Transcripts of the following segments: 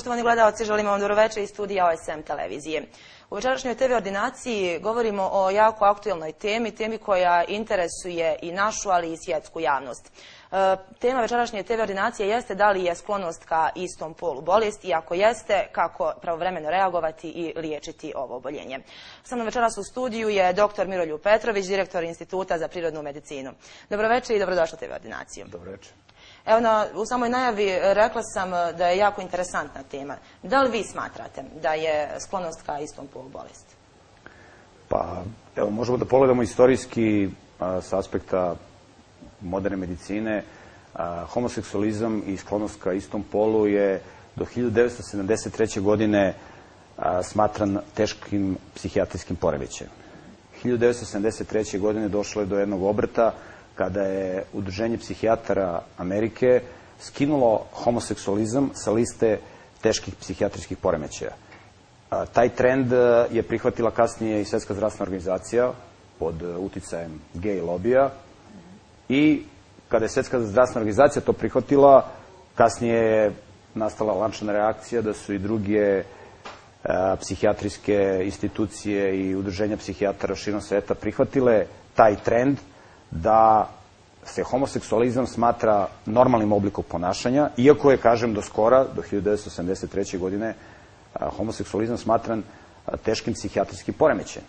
Poštovani gledalci, želimo vam dobroveče iz studija OSM televizije. U večerašnjoj TV ordinaciji govorimo o jako aktuelnoj temi, temi koja interesuje i našu, ali i svjetsku javnost. E, tema večerašnje TV ordinacije jeste da li je sklonost ka istom polu bolest i ako jeste, kako pravovremeno reagovati i liječiti ovo oboljenje. Sa mnom večeras u studiju je dr. Miroljub Petrović, direktor Instituta za prirodnu medicinu. Dobroveče i dobrodošli u TV ordinaciju. Dobroveče. Evo, na, u samoj najavi rekla sam da je jako interesantna tema. Da li vi smatrate da je sklonost ka istom polu bolesti? Pa, evo, možemo da pogledamo istorijski a, s aspekta moderne medicine. A, homoseksualizam i sklonost ka istom polu je do 1973. godine a, smatran teškim psihijatrijskim poremećajem. 1973. godine došlo je do jednog obrata kada je Udruženje psihijatara Amerike skinulo homoseksualizam sa liste teških psihijatrijskih poremećaja. Taj trend je prihvatila kasnije i Svetska zdravstvena organizacija pod uticajem gej lobija i kada je Svetska zdravstvena organizacija to prihvatila, kasnije je nastala lančana reakcija da su i druge psihijatrijske institucije i udruženja psihijatara širom sveta prihvatile taj trend da se homoseksualizam smatra normalnim oblikom ponašanja, iako je, kažem, do skora, do 1973. godine, homoseksualizam smatran teškim psihijatrijskim poremećajem.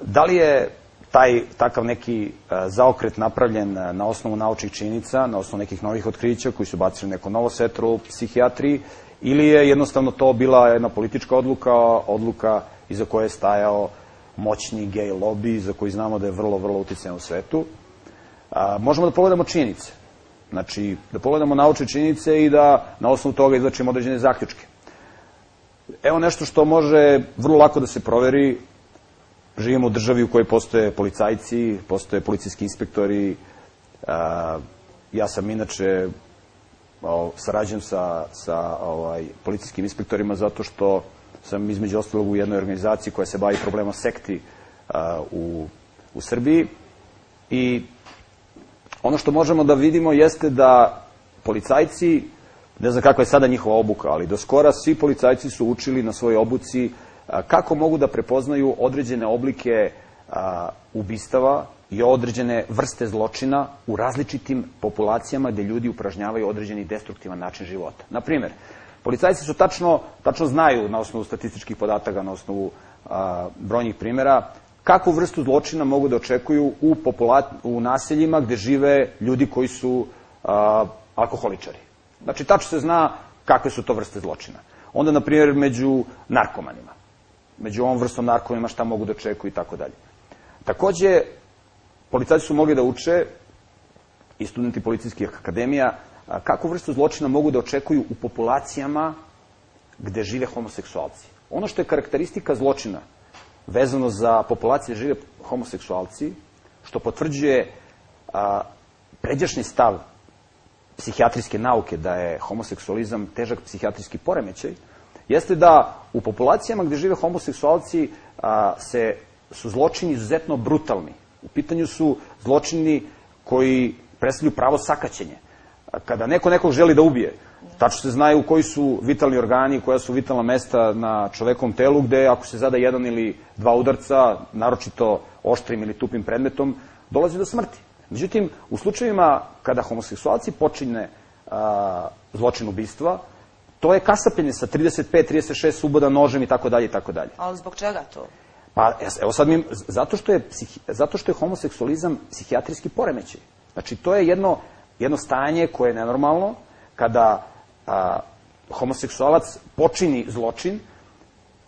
Da li je taj takav neki zaokret napravljen na osnovu naučnih činjenica, na osnovu nekih novih otkrića koji su bacili neko novo setro u psihijatriji, ili je jednostavno to bila jedna politička odluka, odluka iza koje je stajao moćni gej lobby za koji znamo da je vrlo, vrlo uticajan u svetu. A, možemo da pogledamo činjenice. Znači, da pogledamo naučne činjenice i da na osnovu toga izlačimo određene zaključke. Evo nešto što može vrlo lako da se proveri. Živimo u državi u kojoj postoje policajci, postoje policijski inspektori. A, ja sam inače o, sarađujem sa, sa ovaj, policijskim inspektorima zato što sam između ostalog u jednoj organizaciji koja se bavi problemom sekti u, u Srbiji i ono što možemo da vidimo jeste da policajci, ne znam kakva je sada njihova obuka, ali do skora svi policajci su učili na svojoj obuci kako mogu da prepoznaju određene oblike ubistava i određene vrste zločina u različitim populacijama gde ljudi upražnjavaju određeni destruktivan način života. Na primer, Policajci su tačno, tačno znaju na osnovu statističkih podataka, na osnovu a, brojnih primjera, kakvu vrstu zločina mogu da očekuju u, populat, u naseljima gde žive ljudi koji su a, alkoholičari. Znači, tačno se zna kakve su to vrste zločina. Onda, na primjer, među narkomanima. Među ovom vrstom narkomanima šta mogu da očekuju i tako dalje. Takođe, policajci su mogli da uče i studenti policijskih akademija kakvu vrstu zločina mogu da očekuju u populacijama gde žive homoseksualci. Ono što je karakteristika zločina vezano za populacije gde žive homoseksualci, što potvrđuje a, pređašnji stav psihijatrijske nauke da je homoseksualizam težak psihijatrijski poremećaj, jeste da u populacijama gde žive homoseksualci a, se, su zločini izuzetno brutalni. U pitanju su zločini koji predstavljaju pravo sakaćenje kada neko nekog želi da ubije, tačno se znaju koji su vitalni organi, koja su vitalna mesta na čovekom telu, gde ako se zada jedan ili dva udarca, naročito oštrim ili tupim predmetom, dolazi do smrti. Međutim, u slučajevima kada homoseksualci počinje a, zločin ubistva, to je kasapljenje sa 35, 36 suboda nožem i tako dalje i tako dalje. Ali zbog čega to? Pa, evo sad mi, zato što je, zato što je homoseksualizam psihijatrijski poremećaj. Znači, to je jedno jedno stanje koje je nenormalno, kada a, homoseksualac počini zločin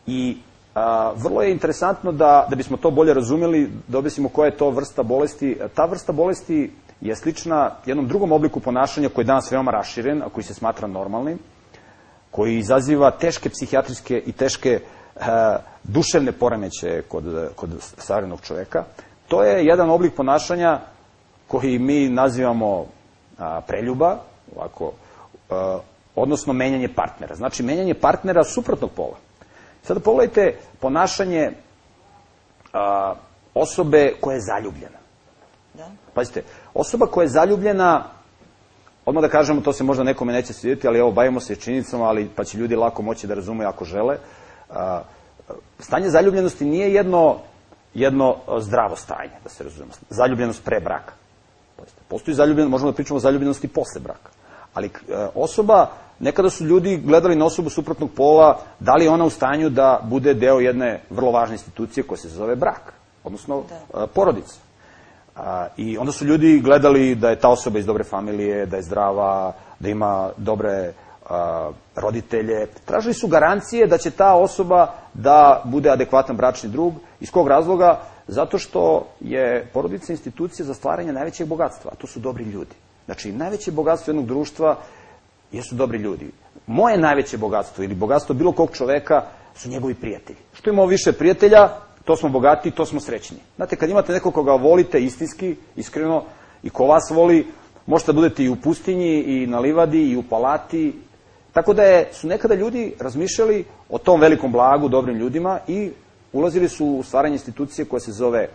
i a, vrlo je interesantno da, da bismo to bolje razumeli, da objasnimo koja je to vrsta bolesti. Ta vrsta bolesti je slična jednom drugom obliku ponašanja koji je danas veoma raširen, a koji se smatra normalnim, koji izaziva teške psihijatrijske i teške a, duševne poremeće kod, kod savremenog čoveka. To je jedan oblik ponašanja koji mi nazivamo a, preljuba, ovako, a, odnosno menjanje partnera. Znači, menjanje partnera suprotnog pola. Sada pogledajte ponašanje a, osobe koja je zaljubljena. Da. Pazite, osoba koja je zaljubljena odmah da kažemo, to se možda nekome neće svidjeti, ali evo, bavimo se činjenicama, ali pa će ljudi lako moći da razumeju ako žele. A, stanje zaljubljenosti nije jedno, jedno zdravo stanje, da se razumemo. Zaljubljenost pre braka. Postoji zaljubljenost, možemo da pričamo o zaljubljenosti posle braka. Ali e, osoba, nekada su ljudi gledali na osobu suprotnog pola, da li je ona u stanju da bude deo jedne vrlo važne institucije koja se zove brak, odnosno da. E, porodica. I onda su ljudi gledali da je ta osoba iz dobre familije, da je zdrava, da ima dobre roditelje. Tražili su garancije da će ta osoba da bude adekvatan bračni drug. Iz kog razloga? Zato što je porodica institucija za stvaranje najvećeg bogatstva, a to su dobri ljudi. Znači, najveće bogatstvo jednog društva jesu dobri ljudi. Moje najveće bogatstvo ili bogatstvo bilo kog čoveka su njegovi prijatelji. Što imamo više prijatelja, to smo bogati, to smo srećni. Znate, kad imate nekog koga volite istinski, iskreno, i ko vas voli, možete da budete i u pustinji, i na livadi, i u palati. Tako da je, su nekada ljudi razmišljali o tom velikom blagu, dobrim ljudima i ulazili su u stvaranje institucije koja se zove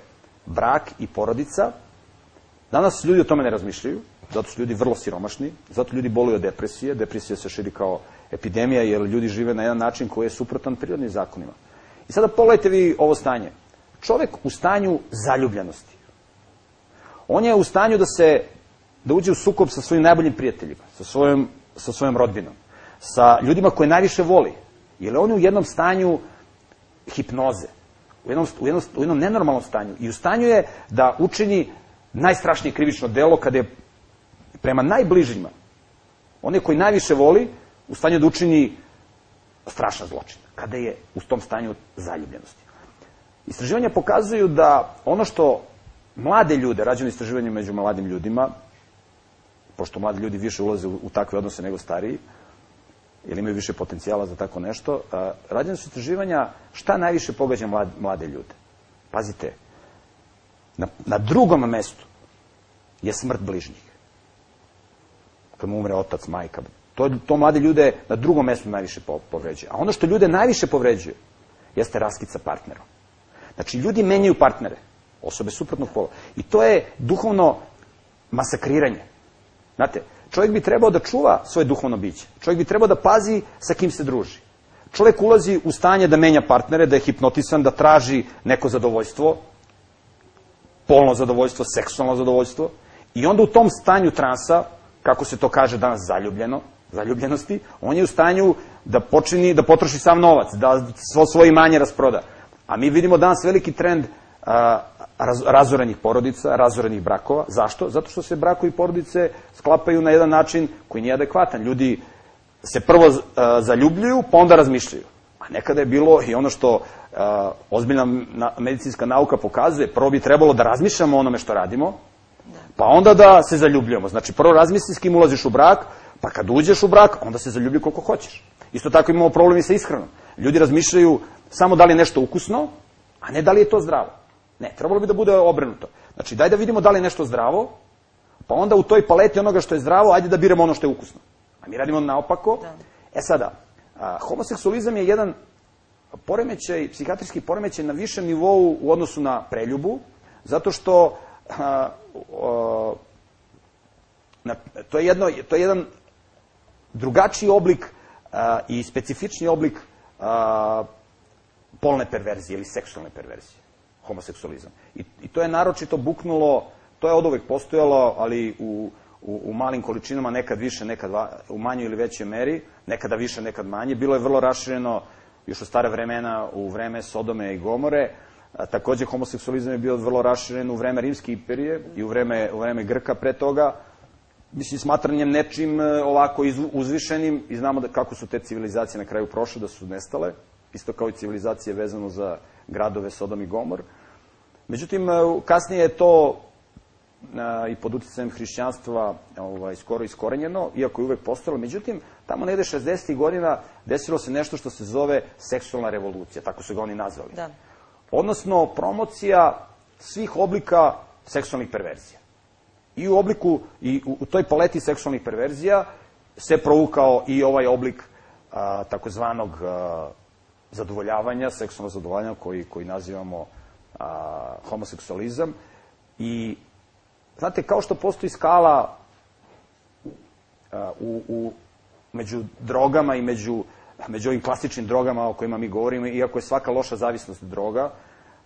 brak i porodica. Danas ljudi o tome ne razmišljaju, zato su ljudi vrlo siromašni, zato ljudi boluju od depresije, depresija se širi kao epidemija jer ljudi žive na jedan način koji je suprotan prirodnim zakonima. I sada pogledajte vi ovo stanje. Čovek u stanju zaljubljenosti. On je u stanju da se da uđe u sukob sa svojim najboljim prijateljima, sa svojom, sa svojom rodbinom, sa ljudima koje najviše voli. Jer on je u jednom stanju hipnoze, u jednom, u, jednom, u jednom nenormalnom stanju. I u stanju je da učini najstrašnije krivično delo kada je prema najbližima, one koji najviše voli, u stanju da učini strašan zločin kada je u tom stanju zaljubljenosti. Istraživanja pokazuju da ono što mlade ljude, rađeno istraživanje među mladim ljudima, pošto mladi ljudi više ulaze u, u takve odnose nego stariji, jer imaju više potencijala za tako nešto, rađene su istraživanja šta najviše pogađa mlade, ljude. Pazite, na, na drugom mestu je smrt bližnjih. Kad mu umre otac, majka, To, to mlade ljude na drugom mestu najviše povređuje. A ono što ljude najviše povređuje jeste raskid sa partnerom. Znači, ljudi menjaju partnere, osobe suprotnog pola. I to je duhovno masakriranje. Znate, čovjek bi trebao da čuva svoje duhovno biće. Čovjek bi trebao da pazi sa kim se druži. Čovjek ulazi u stanje da menja partnere, da je hipnotisan, da traži neko zadovoljstvo, polno zadovoljstvo, seksualno zadovoljstvo, i onda u tom stanju transa, kako se to kaže danas, zaljubljeno, zaljubljenosti, on je u stanju da počini, da potroši sav novac, da svo svoje imanje rasproda. A mi vidimo danas veliki trend raz, razorenih porodica, razorenih brakova. Zašto? Zato što se brakovi i porodice sklapaju na jedan način koji nije adekvatan. Ljudi se prvo zaljubljuju, pa onda razmišljaju. A nekada je bilo i ono što ozbiljna na, medicinska nauka pokazuje, prvo bi trebalo da razmišljamo o onome što radimo, pa onda da se zaljubljujemo. Znači, prvo razmisli s kim ulaziš u brak, Pa kad uđeš u brak, onda se zaljubi koliko hoćeš. Isto tako imamo problem i sa ishranom. Ljudi razmišljaju samo da li je nešto ukusno, a ne da li je to zdravo. Ne, trebalo bi da bude obrnuto. Znači, daj da vidimo da li je nešto zdravo, pa onda u toj paleti onoga što je zdravo, ajde da biramo ono što je ukusno. A mi radimo naopako. Da. E sada, a, homoseksualizam je jedan poremećaj, psihijatrijski poremećaj na višem nivou u odnosu na preljubu, zato što a, a, na, to, je jedno, to je jedan drugačiji oblik a, i specifični oblik a, polne perverzije ili seksualne perverzije, homoseksualizam. I, I to je naročito buknulo, to je od uvek postojalo, ali u, u, u malim količinama, nekad više, nekad va, u manjoj ili većoj meri, nekada više, nekad manje. Bilo je vrlo rašireno još u stare vremena, u vreme Sodome i Gomore. A, takođe, homoseksualizam je bio vrlo raširen u vreme Rimske imperije i u vreme, u vreme Grka pre toga mislim, smatranjem nečim e, ovako uzvišenim i znamo da kako su te civilizacije na kraju prošle, da su nestale, isto kao i civilizacije vezano za gradove Sodom i Gomor. Međutim, e, kasnije je to e, i pod uticajem hrišćanstva ovaj, skoro iskorenjeno, iako je uvek postojalo. Međutim, tamo negde 60. godina desilo se nešto što se zove seksualna revolucija, tako su ga oni nazvali. Da. Odnosno, promocija svih oblika seksualnih perverzija i u obliku, i u, u toj paleti seksualnih perverzija se provukao i ovaj oblik a, takozvanog a, zadovoljavanja, seksualnog zadovoljavanja koji, koji nazivamo a, homoseksualizam. I, znate, kao što postoji skala u, u, među drogama i među, među ovim klasičnim drogama o kojima mi govorimo, iako je svaka loša zavisnost droga,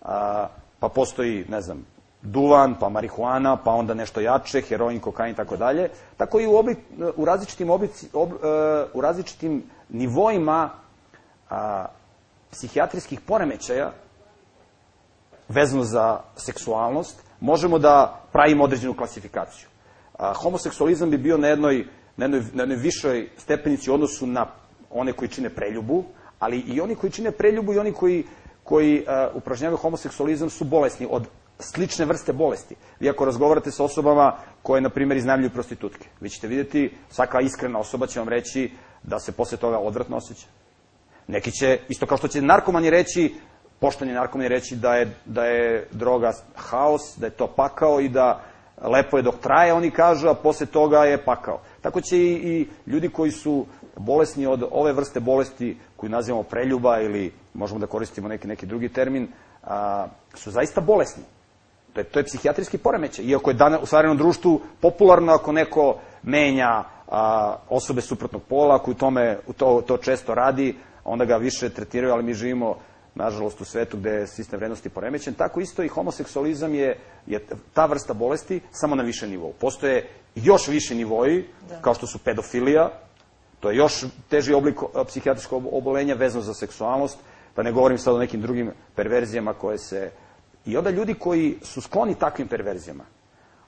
a, pa postoji, ne znam, duvan, pa marihuana, pa onda nešto jače, heroin, kokain i tako dalje. Tako i u, oblik, u različitim, oblici, ob, uh, u različitim nivoima a, psihijatrijskih poremećaja vezano za seksualnost, možemo da pravimo određenu klasifikaciju. A, homoseksualizam bi bio na jednoj, na, jednoj, na jednoj višoj stepenici u odnosu na one koji čine preljubu, ali i oni koji čine preljubu i oni koji, koji upražnjavaju homoseksualizam su bolesni od slične vrste bolesti. Vi ako razgovarate sa osobama koje, na primjer, iznajmljuju prostitutke, vi ćete vidjeti, svaka iskrena osoba će vam reći da se posle toga odvratno osjeća. Neki će, isto kao što će narkomani reći, pošteni narkomani reći da je, da je droga haos, da je to pakao i da lepo je dok traje, oni kažu, a posle toga je pakao. Tako će i, i ljudi koji su bolesni od ove vrste bolesti koju nazivamo preljuba ili možemo da koristimo neki, neki drugi termin, a, su zaista bolesni. To je, to je psihijatrijski poremećaj. Iako je dana, u stvarenom društvu popularno ako neko menja a, osobe suprotnog pola, u tome to, to često radi, onda ga više tretiraju, ali mi živimo nažalost u svetu gde je sistem vrednosti poremećen, tako isto i homoseksualizam je, je ta vrsta bolesti samo na više nivou. Postoje još više nivoji, da. kao što su pedofilija, to je još teži oblik psihijatrijskog obolenja vezano za seksualnost, pa ne govorim sad o nekim drugim perverzijama koje se... I onda ljudi koji su skloni takvim perverzijama,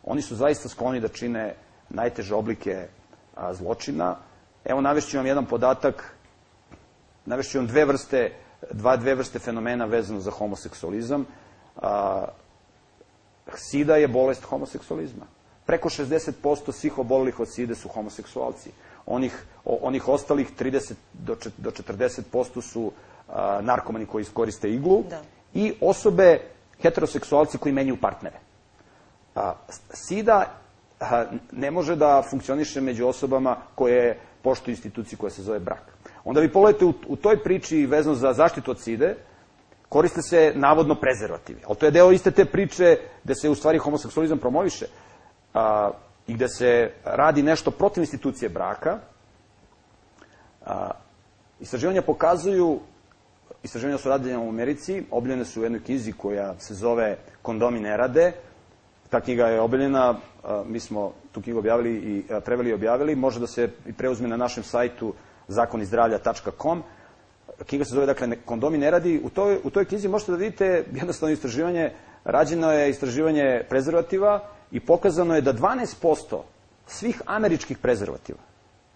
oni su zaista skloni da čine najteže oblike a, zločina. Evo, navešću vam jedan podatak, navešću vam dve vrste dva, dve vrste fenomena vezano za homoseksualizam. A, SIDA je bolest homoseksualizma. Preko 60% svih obolelih od SIDE su homoseksualci. Onih, o, onih ostalih 30 do, do 40% su a, narkomani koji koriste iglu da. i osobe heteroseksualci koji menjaju partnere. A, SIDA a, ne može da funkcioniše među osobama koje poštuju instituciju koja se zove brak. Onda vi pogledate u, u toj priči vezano za zaštitu od side, koriste se navodno prezervativi. Ali to je deo iste te priče gde se u stvari homoseksualizam promoviše a, i gde se radi nešto protiv institucije braka. A, istraživanja pokazuju, istraživanja su radile u Americi, objavljene su u jednoj knjizi koja se zove Kondomi ne rade. Ta knjiga je objavljena, a, mi smo tu knjigu objavili i preveli i objavili, može da se i preuzme na našem sajtu zakonizdravlja.com. Knjiga se zove, dakle, kondomi ne radi. U toj, u toj knjizi možete da vidite jednostavno istraživanje, rađeno je istraživanje prezervativa i pokazano je da 12% svih američkih prezervativa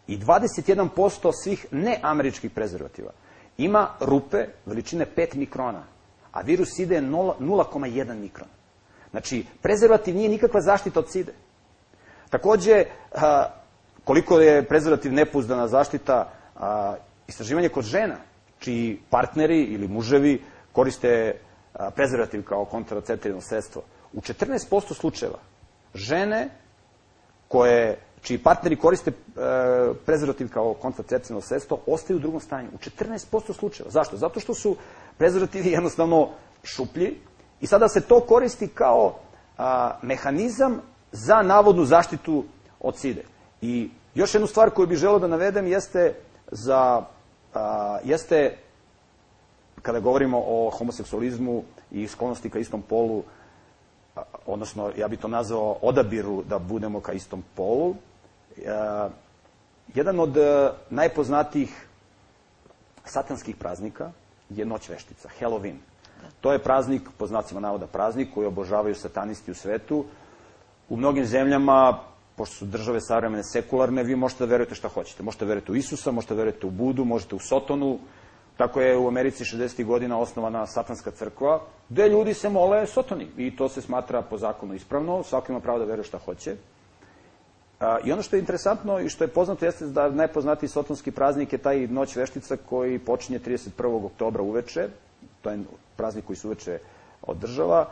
i 21% svih neameričkih prezervativa ima rupe veličine 5 mikrona, a virus SIDE je 0,1 mikron. Znači, prezervativ nije nikakva zaštita od SIDE. Takođe, koliko je prezervativ nepouzdana zaštita a, istraživanje kod žena, čiji partneri ili muževi koriste a, prezervativ kao kontraceptivno sredstvo. U 14% slučajeva žene koje čiji partneri koriste e, prezervativ kao kontraceptivno sredstvo, ostaju u drugom stanju. U 14% slučajeva. Zašto? Zato što su prezervativi jednostavno šuplji i sada se to koristi kao a, mehanizam za navodnu zaštitu od side. I još jednu stvar koju bih želeo da navedem jeste za, a, jeste, kada govorimo o homoseksualizmu i sklonosti ka istom polu, a, odnosno, ja bih to nazvao odabiru da budemo ka istom polu, a, jedan od a, najpoznatijih satanskih praznika je Noć veštica, Halloween. To je praznik, po znacima navoda praznik, koji obožavaju satanisti u svetu. U mnogim zemljama pošto su države savremene sekularne, vi možete da verujete šta hoćete. Možete da verujete u Isusa, možete da verujete u Budu, možete u Sotonu. Tako je u Americi 60. godina osnovana satanska crkva, gde ljudi se mole Sotoni. I to se smatra po zakonu ispravno, svako ima pravo da veruje šta hoće. I ono što je interesantno i što je poznato jeste da najpoznatiji sotonski praznik je taj Noć veštica koji počinje 31. oktobra uveče. To je praznik koji se uveče održava.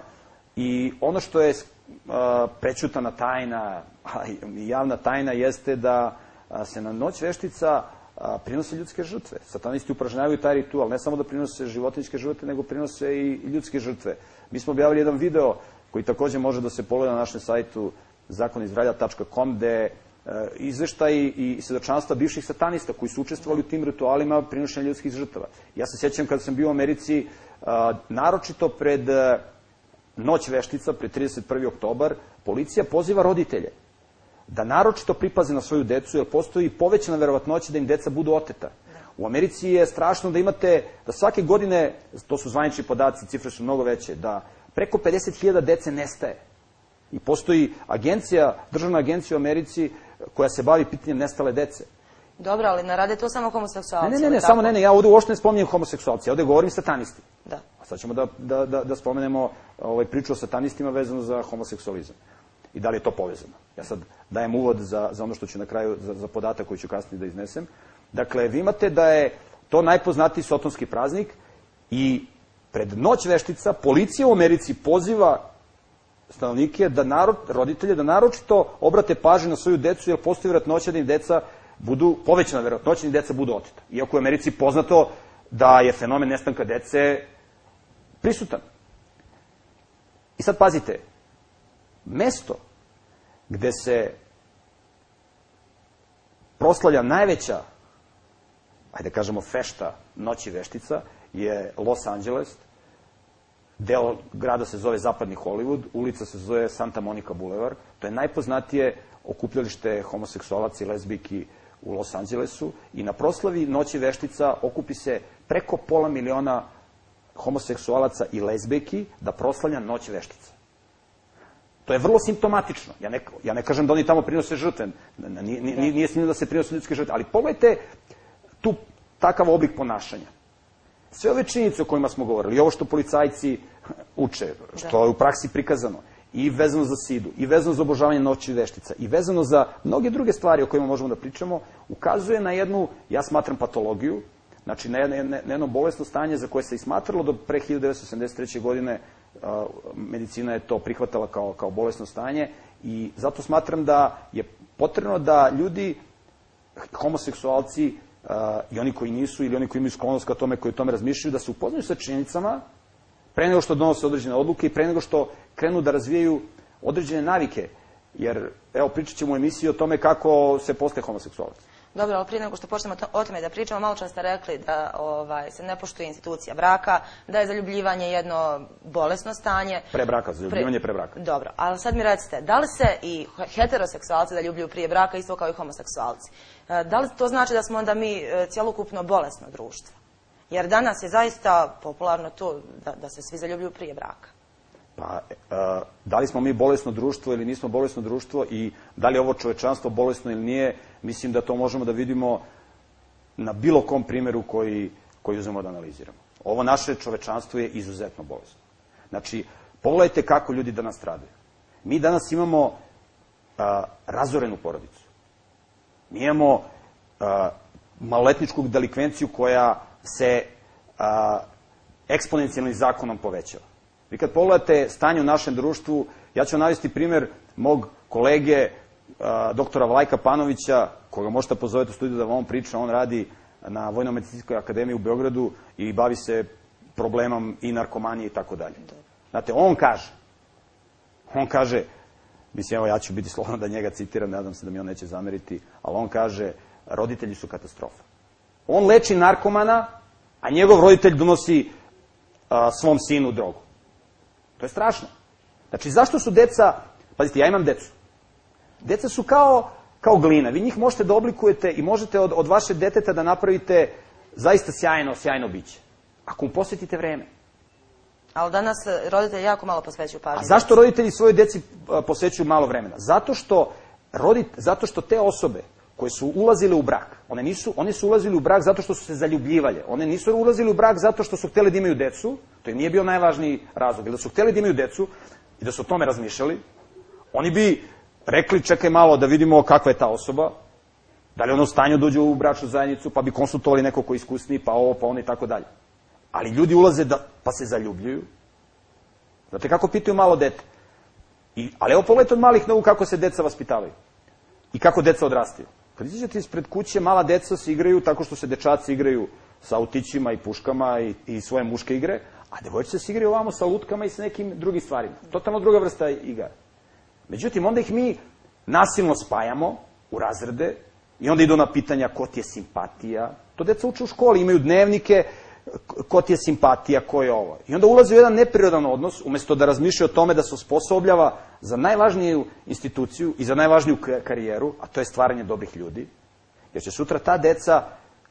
I ono što je prećutana tajna, a javna tajna jeste da se na noć veštica prinose ljudske žrtve. Satanisti upražnjavaju taj ritual, ne samo da prinose životinjske žrtve, nego prinose i ljudske žrtve. Mi smo objavili jedan video koji takođe može da se pogleda na našem sajtu zakonizdravlja.com, gde izveštaj i svedočanstva bivših satanista koji su učestvovali u tim ritualima prinošenja ljudskih žrtava. Ja se sjećam kada sam bio u Americi, naročito pred noć veštica, pred 31. oktobar, policija poziva roditelje da naročito pripaze na svoju decu, jer postoji povećana verovatnoća da im deca budu oteta. U Americi je strašno da imate, da svake godine, to su zvanični podaci, cifre su mnogo veće, da preko 50.000 dece nestaje. I postoji agencija, državna agencija u Americi koja se bavi pitanjem nestale dece. Dobro, ali ne rade to samo homoseksualci. Ne, ne, ne, ne samo ne, ne, ja ovde uopšte ne spominjem homoseksualci, ja ovde govorim satanisti. Da. A sad ćemo da, da, da, da spomenemo ovaj, priču o satanistima vezano za homoseksualizam. I da li je to povezano. Ja sad dajem uvod za, za ono što ću na kraju, za, za podatak koji ću kasnije da iznesem. Dakle, vi imate da je to najpoznatiji sotonski praznik i pred noć veštica policija u Americi poziva stanovnike, da narod, roditelje, da naročito obrate pažnju na svoju decu, jer postoji vjerojatnoća da im deca budu, povećana vjerojatnoća da im deca budu oteta. Iako u Americi poznato da je fenomen nestanka dece prisutan. I sad pazite, mesto gde se proslavlja najveća, ajde da kažemo, fešta noći veštica, je Los Angeles, deo grada se zove Zapadni Hollywood, ulica se zove Santa Monica Boulevard, to je najpoznatije okupljalište homoseksualaca i lesbijki u Los Angelesu i na proslavi Noći veštica okupi se preko pola miliona homoseksualaca i lesbijki da proslavlja Noć veštica. To je vrlo simptomatično. Ja ne, ja ne kažem da oni tamo prinose žrtve, nije, nije, nije snimno da se prinose ljudske žrtve, ali pogledajte tu takav oblik ponašanja. Sve ove činjenice o kojima smo govorili, i ovo što policajci uče, što da. je u praksi prikazano, i vezano za sidu, i vezano za obožavanje noći veštica, i vezano za mnoge druge stvari o kojima možemo da pričamo, ukazuje na jednu, ja smatram, patologiju, znači na jedno, na jedno bolesno stanje za koje se i smatralo do pre 1983. godine a, medicina je to prihvatala kao, kao bolesno stanje i zato smatram da je potrebno da ljudi, homoseksualci, i oni koji nisu ili oni koji imaju sklonost ka tome, koji o tome razmišljaju, da se upoznaju sa činjenicama pre nego što donose određene odluke i pre nego što krenu da razvijaju određene navike. Jer, evo, pričat ćemo u emisiji o tome kako se postaje homoseksualac. Dobro, ali prije nego što počnemo o tome da pričamo, malo čas ste rekli da ovaj, se ne poštuje institucija braka, da je zaljubljivanje jedno bolesno stanje. Pre braka, zaljubljivanje pre, pre braka. Dobro, ali sad mi recite, da li se i heteroseksualci zaljubljuju prije braka isto kao i homoseksualci? E, da li to znači da smo onda mi e, cjelokupno bolesno društvo? Jer danas je zaista popularno to da, da se svi zaljubljuju prije braka. Pa, e, da li smo mi bolesno društvo ili nismo bolesno društvo i da li je ovo čovečanstvo bolesno ili nije, mislim da to možemo da vidimo na bilo kom primjeru koji, koji uzmemo da analiziramo. Ovo naše čovečanstvo je izuzetno bolesno. Znači, pogledajte kako ljudi danas stradaju. Mi danas imamo a, razorenu porodicu. Mi imamo a, maloletničku delikvenciju koja se a, eksponencijalnim zakonom povećava. Vi kad pogledate stanje u našem društvu, ja ću navesti primer mog kolege, doktora Vlajka Panovića, koga možete pozoveti u studiju da vam priča, on radi na Vojno-medicinskoj akademiji u Beogradu i bavi se problemom i narkomanije i tako dalje. Znate, on kaže, on kaže, mislim, evo ja ću biti slobodan da njega citiram, nadam se da mi on neće zameriti, ali on kaže, roditelji su katastrofa. On leči narkomana, a njegov roditelj donosi a, svom sinu drogu. To je strašno. Znači, zašto su deca, pazite, ja imam decu. Deca su kao, kao glina. Vi njih možete da oblikujete i možete od, od vaše deteta da napravite zaista sjajno, sjajno biće. Ako mu posvetite vreme. Ali danas roditelji jako malo posvećuju pažnju. A zašto roditelji svoje deci posvećuju malo vremena? Zato što, rodit, zato što te osobe koje su ulazile u brak, one, nisu, one su ulazili u brak zato što su se zaljubljivale. One nisu ulazili u brak zato što su hteli da imaju decu, to im nije bio najvažniji razlog, ili da su hteli da imaju decu i da su o tome razmišljali, oni bi rekli čekaj malo da vidimo kakva je ta osoba, da li ona u stanju da dođe u bračnu zajednicu, pa bi konsultovali neko ko je iskusniji, pa ovo, pa ono i tako dalje. Ali ljudi ulaze da, pa se zaljubljuju. Znate kako pitaju malo dete? I, ali evo pogledajte od malih nogu kako se deca vaspitavaju. I kako deca odrastaju. Kad izađete ispred kuće, mala deca se igraju tako što se dečaci igraju sa autićima i puškama i, i svoje muške igre, a devojčice se igraju ovamo sa lutkama i sa nekim drugim stvarima. Totalno druga vrsta igara. Međutim, onda ih mi nasilno spajamo u razrede i onda idu na pitanja ko ti je simpatija. To deca uče u školi, imaju dnevnike, ko ti je simpatija, ko je ovo. I onda ulazi u jedan neprirodan odnos, umesto da razmišlja o tome da se osposobljava za najvažniju instituciju i za najvažniju karijeru, a to je stvaranje dobrih ljudi, jer će sutra ta deca,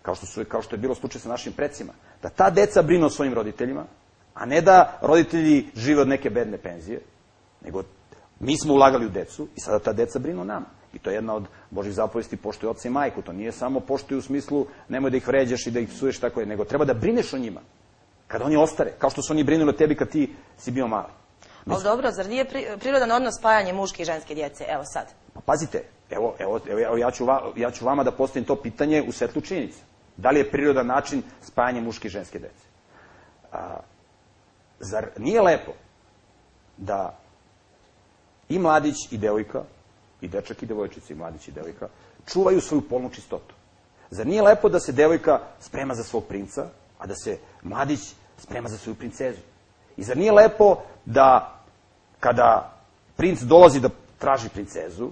kao što, su, kao što je bilo slučaj sa našim precima, da ta deca brinu o svojim roditeljima, a ne da roditelji žive od neke bedne penzije, nego mi smo ulagali u decu i sada ta deca brinu o nama. I to je jedna od Božih zapovesti poštuju oca i majku. To nije samo poštuju u smislu nemoj da ih vređaš i da ih psuješ tako je, nego treba da brineš o njima. Kada oni ostare, kao što su oni brinuli o tebi kad ti si bio mali. Ali dobro, zar nije pri, prirodan odnos spajanje muške i ženske djece? Evo sad. Pa pazite, evo, evo, evo ja, ću va, ja ću vama da postavim to pitanje u svetlu činjenice. Da li je prirodan način spajanje muške i ženske djece? A, zar nije lepo da i mladić i devojka i dečak i devojčica, i mladić i devojka, čuvaju svoju polnu čistotu. Zar nije lepo da se devojka sprema za svog princa, a da se mladić sprema za svoju princezu? I zar nije lepo da kada princ dolazi da traži princezu,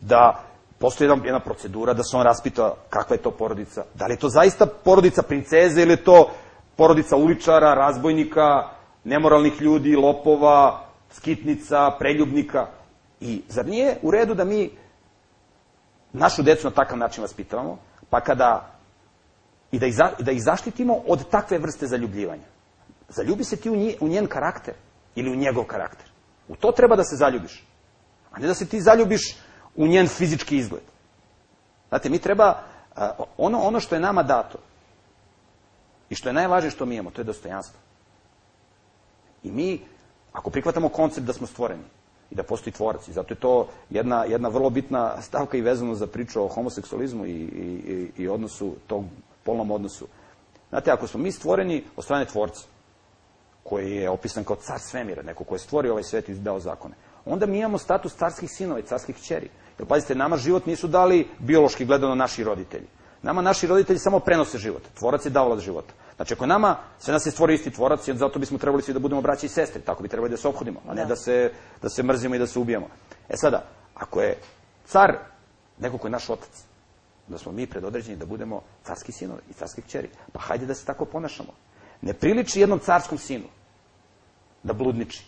da postoji jedna, jedna procedura, da se on raspita kakva je to porodica, da li je to zaista porodica princeze ili je to porodica uličara, razbojnika, nemoralnih ljudi, lopova, skitnica, preljubnika. I zar nije u redu da mi našu decu na takav način vaspitavamo, pa kada i da ih, za, da ih zaštitimo od takve vrste zaljubljivanja. Zaljubi se ti u, nje, u njen karakter ili u njegov karakter. U to treba da se zaljubiš. A ne da se ti zaljubiš u njen fizički izgled. Znate, mi treba, ono, ono što je nama dato i što je najvažnije što mi imamo, to je dostojanstvo. I mi, ako prihvatamo koncept da smo stvoreni, i da postoji tvorac. I zato je to jedna, jedna vrlo bitna stavka i vezano za priču o homoseksualizmu i, i, i odnosu, tog polnom odnosu. Znate, ako smo mi stvoreni od strane tvorca, koji je opisan kao car svemira, neko ko je stvorio ovaj svet i izdao zakone, onda mi imamo status carskih sinova i carskih čeri. Jer, pazite, nama život nisu dali biološki gledano naši roditelji. Nama naši roditelji samo prenose život. Tvorac je dao života. Znači, ako nama, sve nas je stvorio isti tvorac, zato bismo trebali svi da budemo braći i sestre, tako bi trebali da se obhodimo, a ne da. da se, da se mrzimo i da se ubijamo. E sada, ako je car neko ko je naš otac, da smo mi predodređeni da budemo carski sinovi i carski kćeri, pa hajde da se tako ponašamo. Ne priliči jednom carskom sinu da bludniči,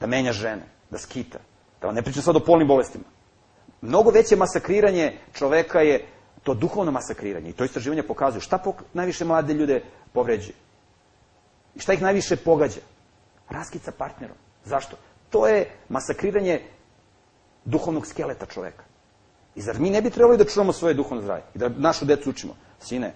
da menja žene, da skita, da ne pričam sad o polnim bolestima. Mnogo veće masakriranje čoveka je to duhovno masakriranje i to istraživanje pokazuju šta pok najviše mlade ljude povređuje. I šta ih najviše pogađa? Raskid sa partnerom. Zašto? To je masakriranje duhovnog skeleta čoveka. I zar mi ne bi trebali da čuvamo svoje duhovno zdravlje i da našu decu učimo? Sine,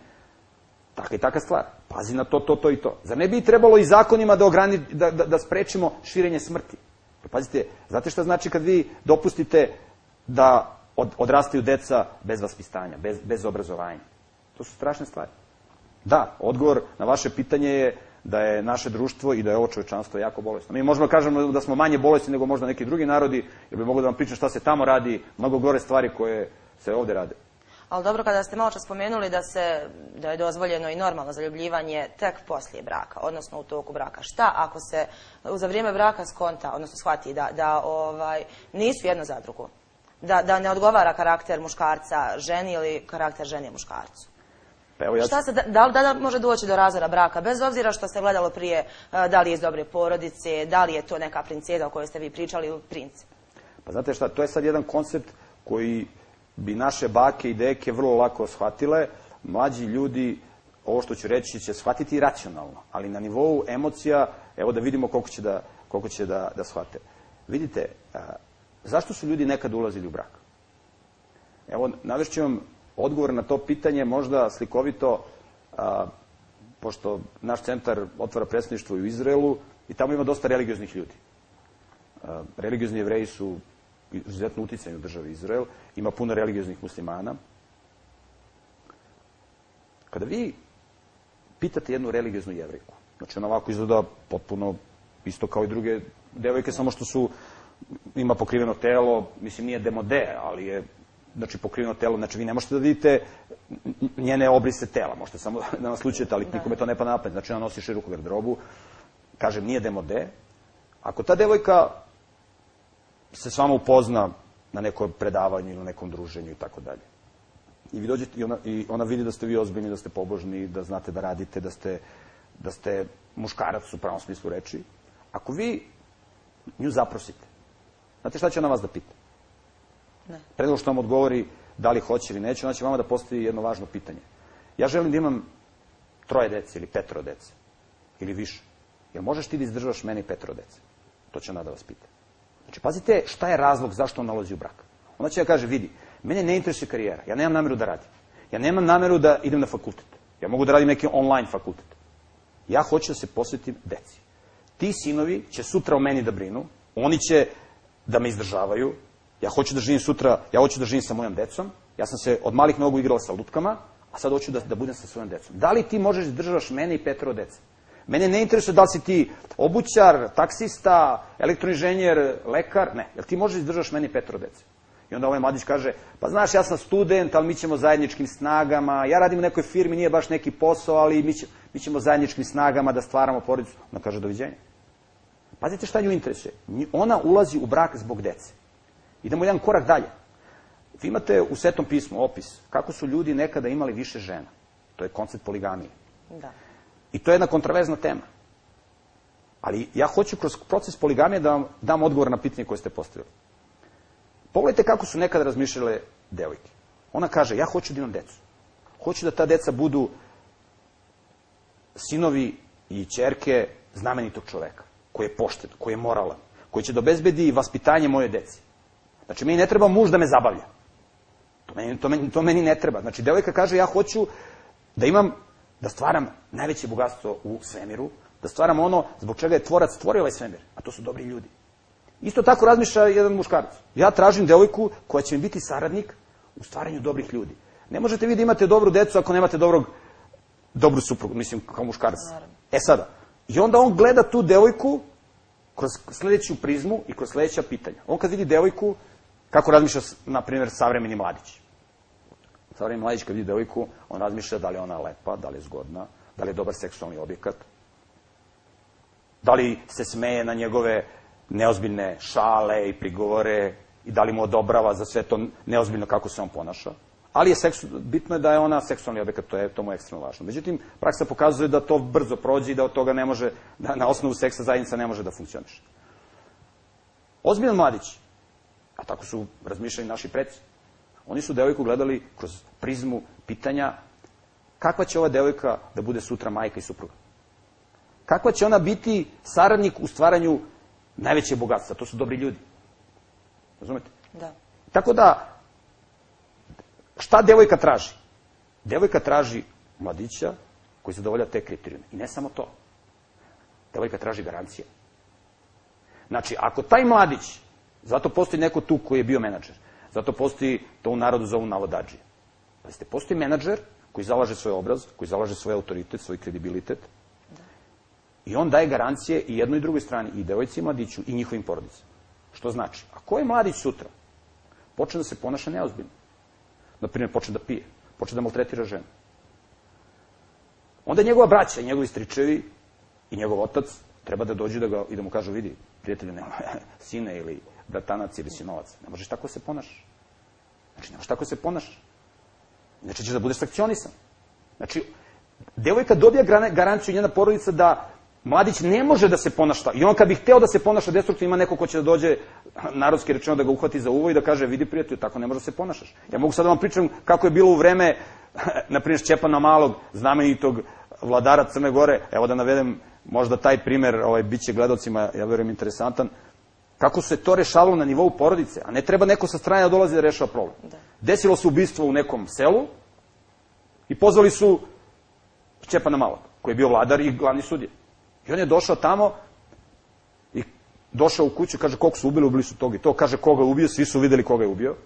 taka i taka stvar. Pazi na to, to, to i to. Zar ne bi trebalo i zakonima da, ograni, da, da, da sprečimo širenje smrti? Pa pazite, znate šta znači kad vi dopustite da od, odrastaju deca bez vaspistanja, bez, bez obrazovanja. To su strašne stvari. Da, odgovor na vaše pitanje je da je naše društvo i da je ovo čovečanstvo jako bolesno. Mi možemo da kažemo da smo manje bolesni nego možda neki drugi narodi, jer bi mogo da vam pričam šta se tamo radi, mnogo gore stvari koje se ovde rade. Ali dobro, kada ste malo čas spomenuli da, se, da je dozvoljeno i normalno zaljubljivanje tek poslije braka, odnosno u toku braka. Šta ako se za vrijeme braka skonta, odnosno shvati da, da ovaj, nisu jedno za drugu? Da, da ne odgovara karakter muškarca ženi ili karakter ženi muškarcu. Pa evo ja... Šta se, da, da, da može doći do razora braka, bez obzira što se gledalo prije e, da li je iz dobre porodice, da li je to neka princeda o kojoj ste vi pričali ili princ? Pa znate šta, to je sad jedan koncept koji bi naše bake i deke vrlo lako shvatile. Mlađi ljudi, ovo što ću reći, će shvatiti racionalno, ali na nivou emocija, evo da vidimo koliko će da, koliko će da, da shvate. Vidite, Zašto su ljudi nekad ulazili u brak? Evo, navešću vam odgovor na to pitanje, možda slikovito, a, pošto naš centar otvara predstavništvo u Izraelu i tamo ima dosta religioznih ljudi. A, religiozni jevreji su izuzetno uticani u državi Izrael, ima puno religioznih muslimana. Kada vi pitate jednu religioznu jevrejku, znači ona ovako izgleda potpuno isto kao i druge devojke, samo što su ima pokriveno telo, mislim nije demode, ali je znači pokriveno telo, znači vi ne možete da vidite njene obrise tela, možete samo da nas slučajete, ali da. nikome to ne pa napad, znači ona nosi široku garderobu, kažem nije demode, ako ta devojka se s vama upozna na nekom predavanju ili na nekom druženju i tako dalje. I, vi dođete, i, ona, I ona vidi da ste vi ozbiljni, da ste pobožni, da znate da radite, da ste, da ste muškarac u pravom smislu reči. Ako vi nju zaprosite, znate šta će ona vas da pita? Ne. Pre nego što vam odgovori da li hoće ili neće, ona će vama da postavi jedno važno pitanje. Ja želim da imam troje dece ili petro dece ili više. Jel možeš ti da izdržavaš meni petro dece? To će ona da vas pita. Znači, pazite šta je razlog zašto on nalazi u brak. Ona će da kaže, vidi, mene ne interesuje karijera, ja nemam nameru da radim. Ja nemam nameru da idem na fakultet. Ja mogu da radim neki online fakultet. Ja hoću da se posvetim deci. Ti sinovi će sutra o meni da brinu, oni će da me izdržavaju, ja hoću da živim sutra, ja hoću da živim sa mojom decom, ja sam se od malih nogu igrala sa lutkama, a sad hoću da, da budem sa svojom decom. Da li ti možeš da državaš mene i petro dece? Mene ne interesuje da li si ti obućar, taksista, elektroinženjer, lekar, ne. Jel ti možeš da izdržaš meni petro dece? I onda ovaj mladić kaže, pa znaš, ja sam student, ali mi ćemo zajedničkim snagama, ja radim u nekoj firmi, nije baš neki posao, ali mi, će, mi ćemo zajedničkim snagama da stvaramo porodicu. Ona kaže, doviđenja. Pazite šta nju interesuje. Ona ulazi u brak zbog dece. Idemo jedan korak dalje. Vi imate u Svetom pismu opis kako su ljudi nekada imali više žena. To je koncept poligamije. Da. I to je jedna kontraverzna tema. Ali ja hoću kroz proces poligamije da vam dam odgovor na pitanje koje ste postavili. Pogledajte kako su nekada razmišljale devojke. Ona kaže, ja hoću da imam decu. Hoću da ta deca budu sinovi i čerke znamenitog čoveka, koji je pošten, koji je moralan, koji će da obezbedi vaspitanje moje deci. Znači, meni ne treba muž da me zabavlja. To meni, to, meni, to meni ne treba. Znači, devojka kaže, ja hoću da imam, da stvaram najveće bogatstvo u svemiru, da stvaram ono zbog čega je tvorac stvorio ovaj svemir, a to su dobri ljudi. Isto tako razmišlja jedan muškarac. Ja tražim devojku koja će mi biti saradnik u stvaranju dobrih ljudi. Ne možete vi da imate dobru decu ako nemate dobrog, dobru suprugu, mislim, kao muškarac. E sada, i onda on gleda tu devojku kroz sledeću prizmu i kroz sledeća pitanja. On kad vidi devojku, kako razmišlja, na primjer, savremeni mladić. Savremeni mladić kad vidi devojku, on razmišlja da li ona lepa, da li je zgodna, da li je dobar seksualni objekat, da li se smeje na njegove neozbiljne šale i prigovore i da li mu odobrava za sve to neozbiljno kako se on ponaša. Ali je seksu, bitno je da je ona seksualni objekat, to je to mu je ekstremno važno. Međutim, praksa pokazuje da to brzo prođe i da od toga ne može, da na osnovu seksa zajednica ne može da funkcioniše. Ozbiljan mladić, a tako su razmišljali naši preci, oni su devojku gledali kroz prizmu pitanja kakva će ova devojka da bude sutra majka i supruga. Kakva će ona biti saradnik u stvaranju najveće bogatstva, to su dobri ljudi. Razumete? Da. Tako da, šta devojka traži? Devojka traži mladića koji zadovolja te kriterijume. I ne samo to. Devojka traži garancije. Znači, ako taj mladić, zato postoji neko tu koji je bio menadžer, zato postoji, to u narodu zovu navodađije. Pazite, postoji menadžer koji zalaže svoj obraz, koji zalaže svoj autoritet, svoj kredibilitet, I on daje garancije i jednoj i drugoj strani, i devojci i mladiću, i njihovim porodicama. Što znači, ako je mladić sutra počne da se ponaša neozbiljno, na primjer, počne da pije, počne da maltretira ženu, onda njegova braća i njegovi stričevi i njegov otac treba da dođu da ga, i da mu kažu, vidi, prijatelju, nema sine ili bratanac ili sinovac, ne možeš tako se ponašaš. Znači, ne možeš tako se ponašaš. Znači, ćeš da budeš sankcionisan. Znači, devojka dobija garanciju njena porodica da Mladić ne može da se ponaša. I on kad bi hteo da se ponaša destruktivno, ima neko ko će da dođe, narodski rečeno, da ga uhvati za uvo i da kaže, vidi prijatelju, tako ne može da se ponašaš. Ja mogu sad da vam pričam kako je bilo u vreme, na primjer, Šćepana Malog, znamenitog vladara Crne Gore. Evo da navedem možda taj primer, ovaj, bit će gledalcima, ja verujem, interesantan. Kako se to rešavalo na nivou porodice, a ne treba neko sa strane da dolazi da rešava problem. Da. Desilo se ubistvo u nekom selu i pozvali su Šćepana Malog, koji je bio vladar i glavni sudija. I on je došao tamo i došao u kuću, kaže koliko su ubili, ubili su tog i to, kaže koga je ubio, svi su videli koga je ubio.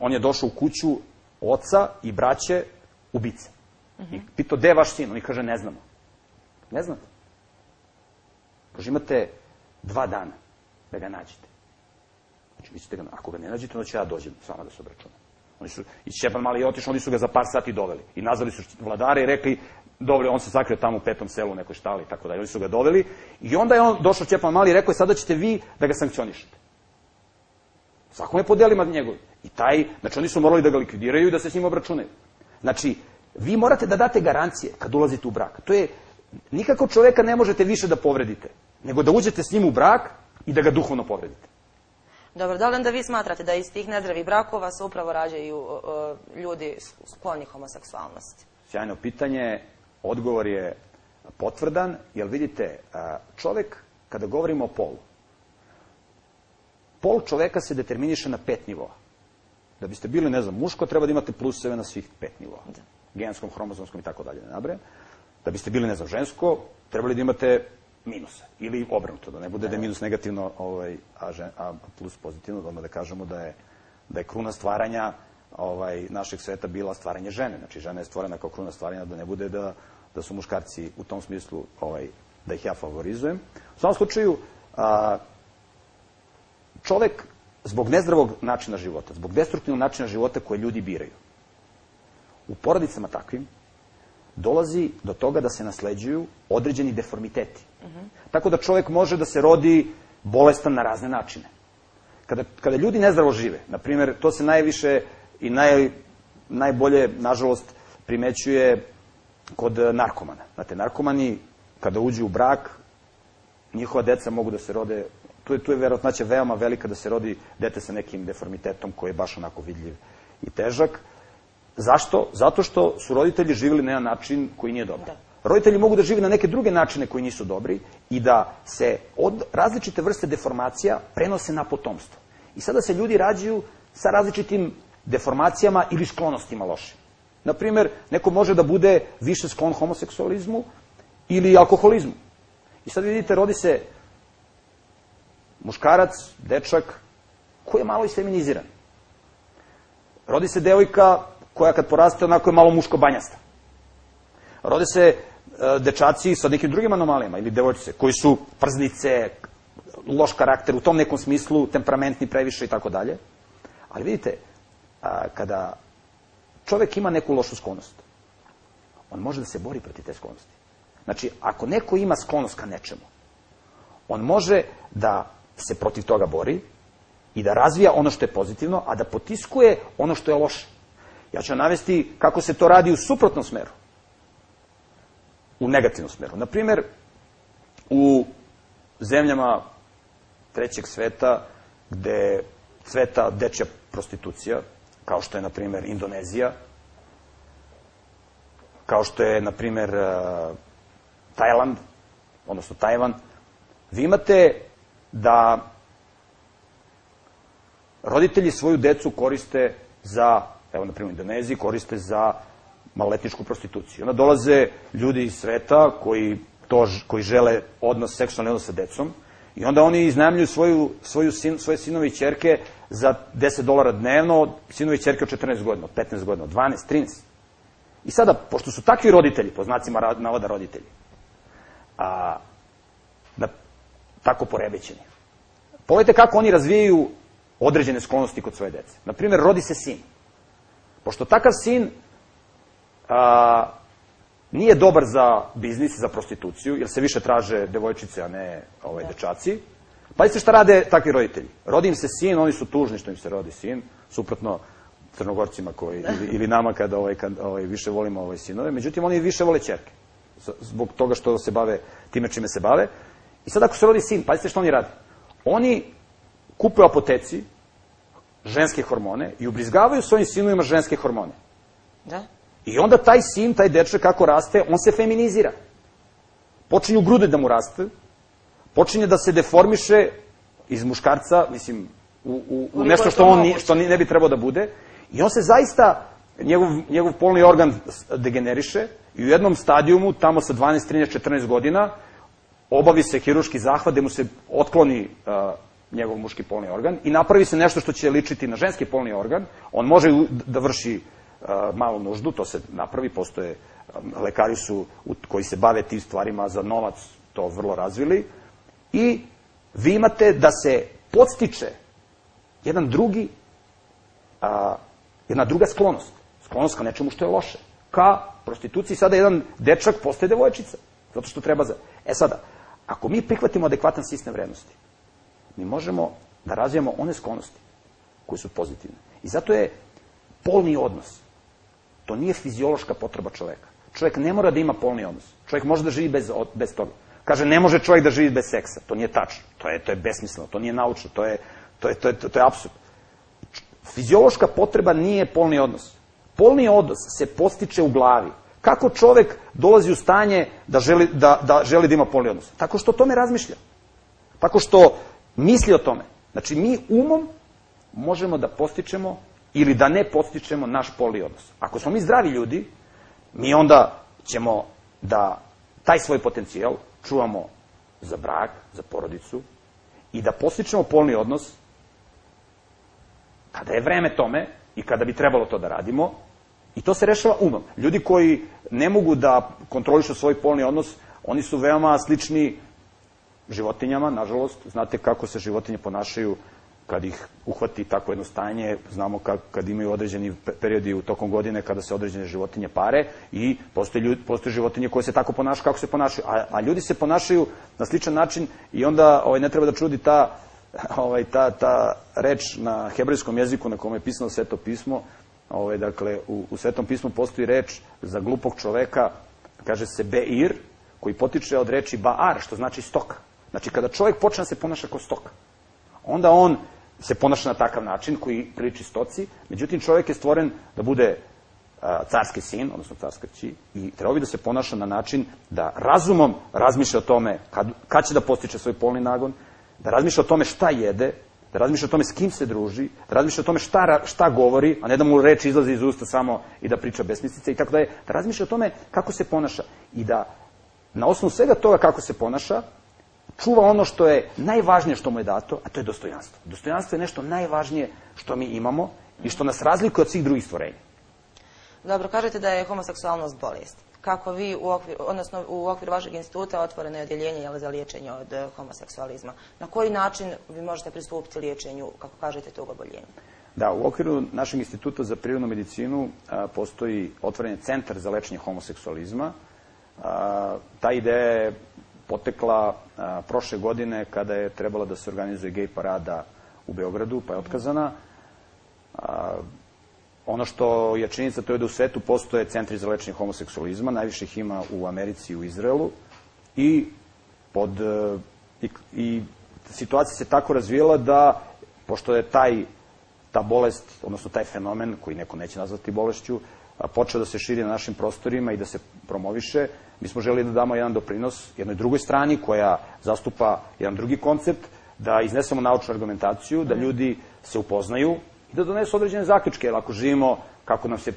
On je došao u kuću oca i braće ubice. Mm -hmm. I pitao, gde je vaš sin? Oni kaže, ne znamo. Ne znate. Kaže, imate dva dana da ga nađete. Znači, vi ćete ga, ako ga ne nađete, onda ću ja dođem s vama da se obračunam. Oni su, i Šćepan Mali je otišao, oni su ga za par sati doveli. I nazvali su vladare i rekli, dobro, on se sakrio tamo u petom selu, u nekoj štali i tako dalje. Oni su ga doveli i onda je on došao Čepan Mali i rekao je sada ćete vi da ga sankcionišete. Svakome po delima njegovim. I taj, znači oni su morali da ga likvidiraju i da se s njim obračunaju. Znači, vi morate da date garancije kad ulazite u brak. To je, nikako čoveka ne možete više da povredite, nego da uđete s njim u brak i da ga duhovno povredite. Dobro, da li onda vi smatrate da iz tih nezdravih brakova se upravo rađaju uh, ljudi skloni homoseksualnosti? Sjajno pitanje. Odgovor je potvrdan, jer vidite, čovek, kada govorimo o polu, pol čoveka se determiniše na pet nivoa. Da biste bili, ne znam, muško, treba da imate pluseve na svih pet nivoa. Da. Genskom, hromozomskom i tako dalje, ne nabre. Da biste bili, ne znam, žensko, trebali da imate minuse. Ili obrnuto, da ne bude da je minus negativno, ovaj, a, žen, a plus pozitivno, da da kažemo da je, da je kruna stvaranja ovaj, našeg sveta bila stvaranje žene. Znači, žena je stvorena kao kruna stvaranja, da ne bude da, da su muškarci u tom smislu, ovaj, da ih ja favorizujem. U svom slučaju, a, čovek zbog nezdravog načina života, zbog destruktivnog načina života koje ljudi biraju, u porodicama takvim, dolazi do toga da se nasleđuju određeni deformiteti. Uh -huh. Tako da čovek može da se rodi bolestan na razne načine. Kada, kada ljudi nezdravo žive, na primjer, to se najviše i naj, najbolje, nažalost, primećuje kod narkomana. Znate, narkomani, kada uđu u brak, njihova deca mogu da se rode, tu je, tu je verovatnoća veoma velika da se rodi dete sa nekim deformitetom koji je baš onako vidljiv i težak. Zašto? Zato što su roditelji živjeli na jedan način koji nije dobar. Da. Roditelji mogu da žive na neke druge načine koji nisu dobri i da se od različite vrste deformacija prenose na potomstvo. I sada se ljudi rađaju sa različitim deformacijama ili sklonostima lošim. Naprimer, neko može da bude više sklon homoseksualizmu ili alkoholizmu. I sad vidite, rodi se muškarac, dečak, koji je malo isfeminiziran. Rodi se devojka koja kad poraste onako je malo muško banjasta. Rode se e, dečaci sa nekim drugim anomalijama ili devojčice koji su prznice, loš karakter u tom nekom smislu, temperamentni previše i tako dalje. Ali vidite, kada čovek ima neku lošu sklonost, on može da se bori protiv te sklonosti. Znači, ako neko ima sklonost ka nečemu, on može da se protiv toga bori i da razvija ono što je pozitivno, a da potiskuje ono što je loše. Ja ću navesti kako se to radi u suprotnom smeru. U negativnom smeru. Naprimer, u zemljama trećeg sveta, gde cveta dečja prostitucija, kao što je, na primer, Indonezija, kao što je, na primer, Tajland, odnosno Tajvan, vi imate da roditelji svoju decu koriste za, evo na primjer u Indoneziji, koriste za maloletničku prostituciju. Onda dolaze ljudi iz sveta koji, to, koji žele odnos, seksualni odnos sa decom i onda oni iznajemljuju svoju, svoju sin, svoje sinove i čerke za 10 dolara dnevno, sinovi čerke od 14 godina, od 15 godina, od 12, 13. I sada, pošto su takvi roditelji, po znacima navoda roditelji, a, da, tako porebećeni. Pogledajte kako oni razvijaju određene sklonosti kod svoje dece. Naprimer, rodi se sin. Pošto takav sin a, nije dobar za biznis, za prostituciju, jer se više traže devojčice, a ne ovaj, dečaci, Pazite šta rade takvi roditelji. Rodi im se sin, oni su tužni što im se rodi sin, suprotno crnogorcima koji, ili, ili nama kada ovaj, kad, ovaj, više volimo ovaj sinove. Međutim, oni više vole čerke zbog toga što se bave time čime se bave. I sad ako se rodi sin, pazite što oni rade. Oni kupuju apoteci ženske hormone i ubrizgavaju svojim sinovima ženske hormone. Da. I onda taj sin, taj dečak kako raste, on se feminizira. Počinju grude da mu raste, počinje da se deformiše iz muškarca, mislim, u, u, u nešto što on ni, što ne bi trebao da bude. I on se zaista, njegov, njegov polni organ degeneriše i u jednom stadijumu, tamo sa 12, 13, 14 godina, obavi se hiruški zahvat gde mu se otkloni uh, njegov muški polni organ i napravi se nešto što će ličiti na ženski polni organ. On može da vrši uh, malu nuždu, to se napravi, postoje um, lekari su u, koji se bave tim stvarima za novac to vrlo razvili i vi imate da se podstiče jedan drugi, a, jedna druga sklonost. Sklonost ka nečemu što je loše. Ka prostituciji sada jedan dečak postaje devojčica. Zato što treba za... E sada, ako mi prihvatimo adekvatan sistem vrednosti, mi možemo da razvijamo one sklonosti koje su pozitivne. I zato je polni odnos. To nije fiziološka potreba čoveka. Čovjek ne mora da ima polni odnos. Čovjek može da živi bez, bez toga. Kaže, ne može čovjek da živi bez seksa. To nije tačno. To je, to je besmisleno. To nije naučno. To je, to je, to je, to je, to je absurd. Fiziološka potreba nije polni odnos. Polni odnos se postiče u glavi. Kako čovek dolazi u stanje da želi da, da, želi da ima polni odnos? Tako što o tome razmišlja. Tako što misli o tome. Znači, mi umom možemo da postičemo ili da ne postičemo naš polni odnos. Ako smo mi zdravi ljudi, mi onda ćemo da taj svoj potencijal čuvamo za brak, za porodicu i da postičemo polni odnos kada je vreme tome i kada bi trebalo to da radimo, i to se rešava umom. Ljudi koji ne mogu da kontrolišu svoj polni odnos, oni su veoma slični životinjama, nažalost. Znate kako se životinje ponašaju kad ih uhvati tako jedno stanje, znamo kad, kad imaju određeni periodi u tokom godine kada se određene životinje pare i postoje, ljudi, postoje životinje koje se tako ponašaju kako se ponašaju, a, a ljudi se ponašaju na sličan način i onda ovaj, ne treba da čudi ta ovaj, ta, ta reč na hebrejskom jeziku na kome je pisano sveto pismo, ovaj, dakle, u, u svetom pismu postoji reč za glupog čoveka, kaže se beir, koji potiče od reči baar, što znači stoka. Znači, kada čovjek počne da se ponaša kao stoka, onda on se ponaša na takav način koji priliči stoci, međutim čovjek je stvoren da bude a, carski sin, odnosno carska ći, i treba bi da se ponaša na način da razumom razmišlja o tome kad, kad će da postiče svoj polni nagon, da razmišlja o tome šta jede, da razmišlja o tome s kim se druži, da razmišlja o tome šta, šta govori, a ne da mu reč izlazi iz usta samo i da priča besmislice i tako da je, da razmišlja o tome kako se ponaša i da na osnovu svega toga kako se ponaša, čuva ono što je najvažnije što mu je dato, a to je dostojanstvo. Dostojanstvo je nešto najvažnije što mi imamo i što nas razlikuje od svih drugih stvorenja. Dobro, kažete da je homoseksualnost bolest kako vi u okviru, odnosno u okviru vašeg instituta otvoreno je odjeljenje jel, za liječenje od eh, homoseksualizma. Na koji način vi možete pristupiti liječenju, kako kažete, tog oboljenja? Da, u okviru našeg instituta za prirodnu medicinu a, postoji otvoren centar za lečenje homoseksualizma. A, ta ideja je potekla a, prošle godine kada je trebalo da se organizuje gej parada u Beogradu, pa je otkazana. A, Ono što je činjenica to je da u svetu postoje centri za lečenje homoseksualizma, najviše ih ima u Americi i u Izraelu i pod e, i, i situacija se tako razvijela da pošto je taj ta bolest, odnosno taj fenomen koji neko neće nazvati bolešću, počeo da se širi na našim prostorima i da se promoviše, mi smo želi da damo jedan doprinos jednoj drugoj strani koja zastupa jedan drugi koncept, da iznesemo naučnu argumentaciju, da ljudi se upoznaju i da donesu određene zaključke, jer ako živimo kako nam se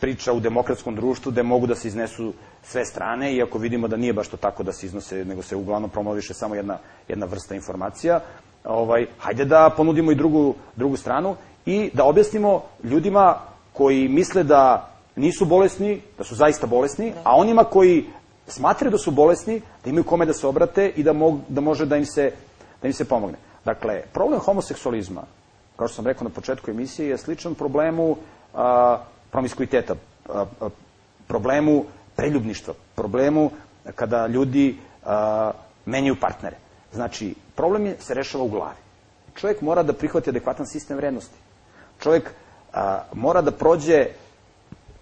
priča u demokratskom društvu, da mogu da se iznesu sve strane, iako vidimo da nije baš to tako da se iznose, nego se uglavnom promoviše samo jedna, jedna vrsta informacija, ovaj, hajde da ponudimo i drugu, drugu stranu i da objasnimo ljudima koji misle da nisu bolesni, da su zaista bolesni, a onima koji smatraju da su bolesni, da imaju kome da se obrate i da, mog, da može da im, se, da im se pomogne. Dakle, problem homoseksualizma kao što sam rekao na početku emisije, je sličan problemu a, promiskuiteta, a, a, problemu preljubništva, problemu kada ljudi a, menjaju partnere. Znači, problem je, se rešava u glavi. Čovjek mora da prihvati adekvatan sistem vrednosti. Čovjek a, mora da prođe,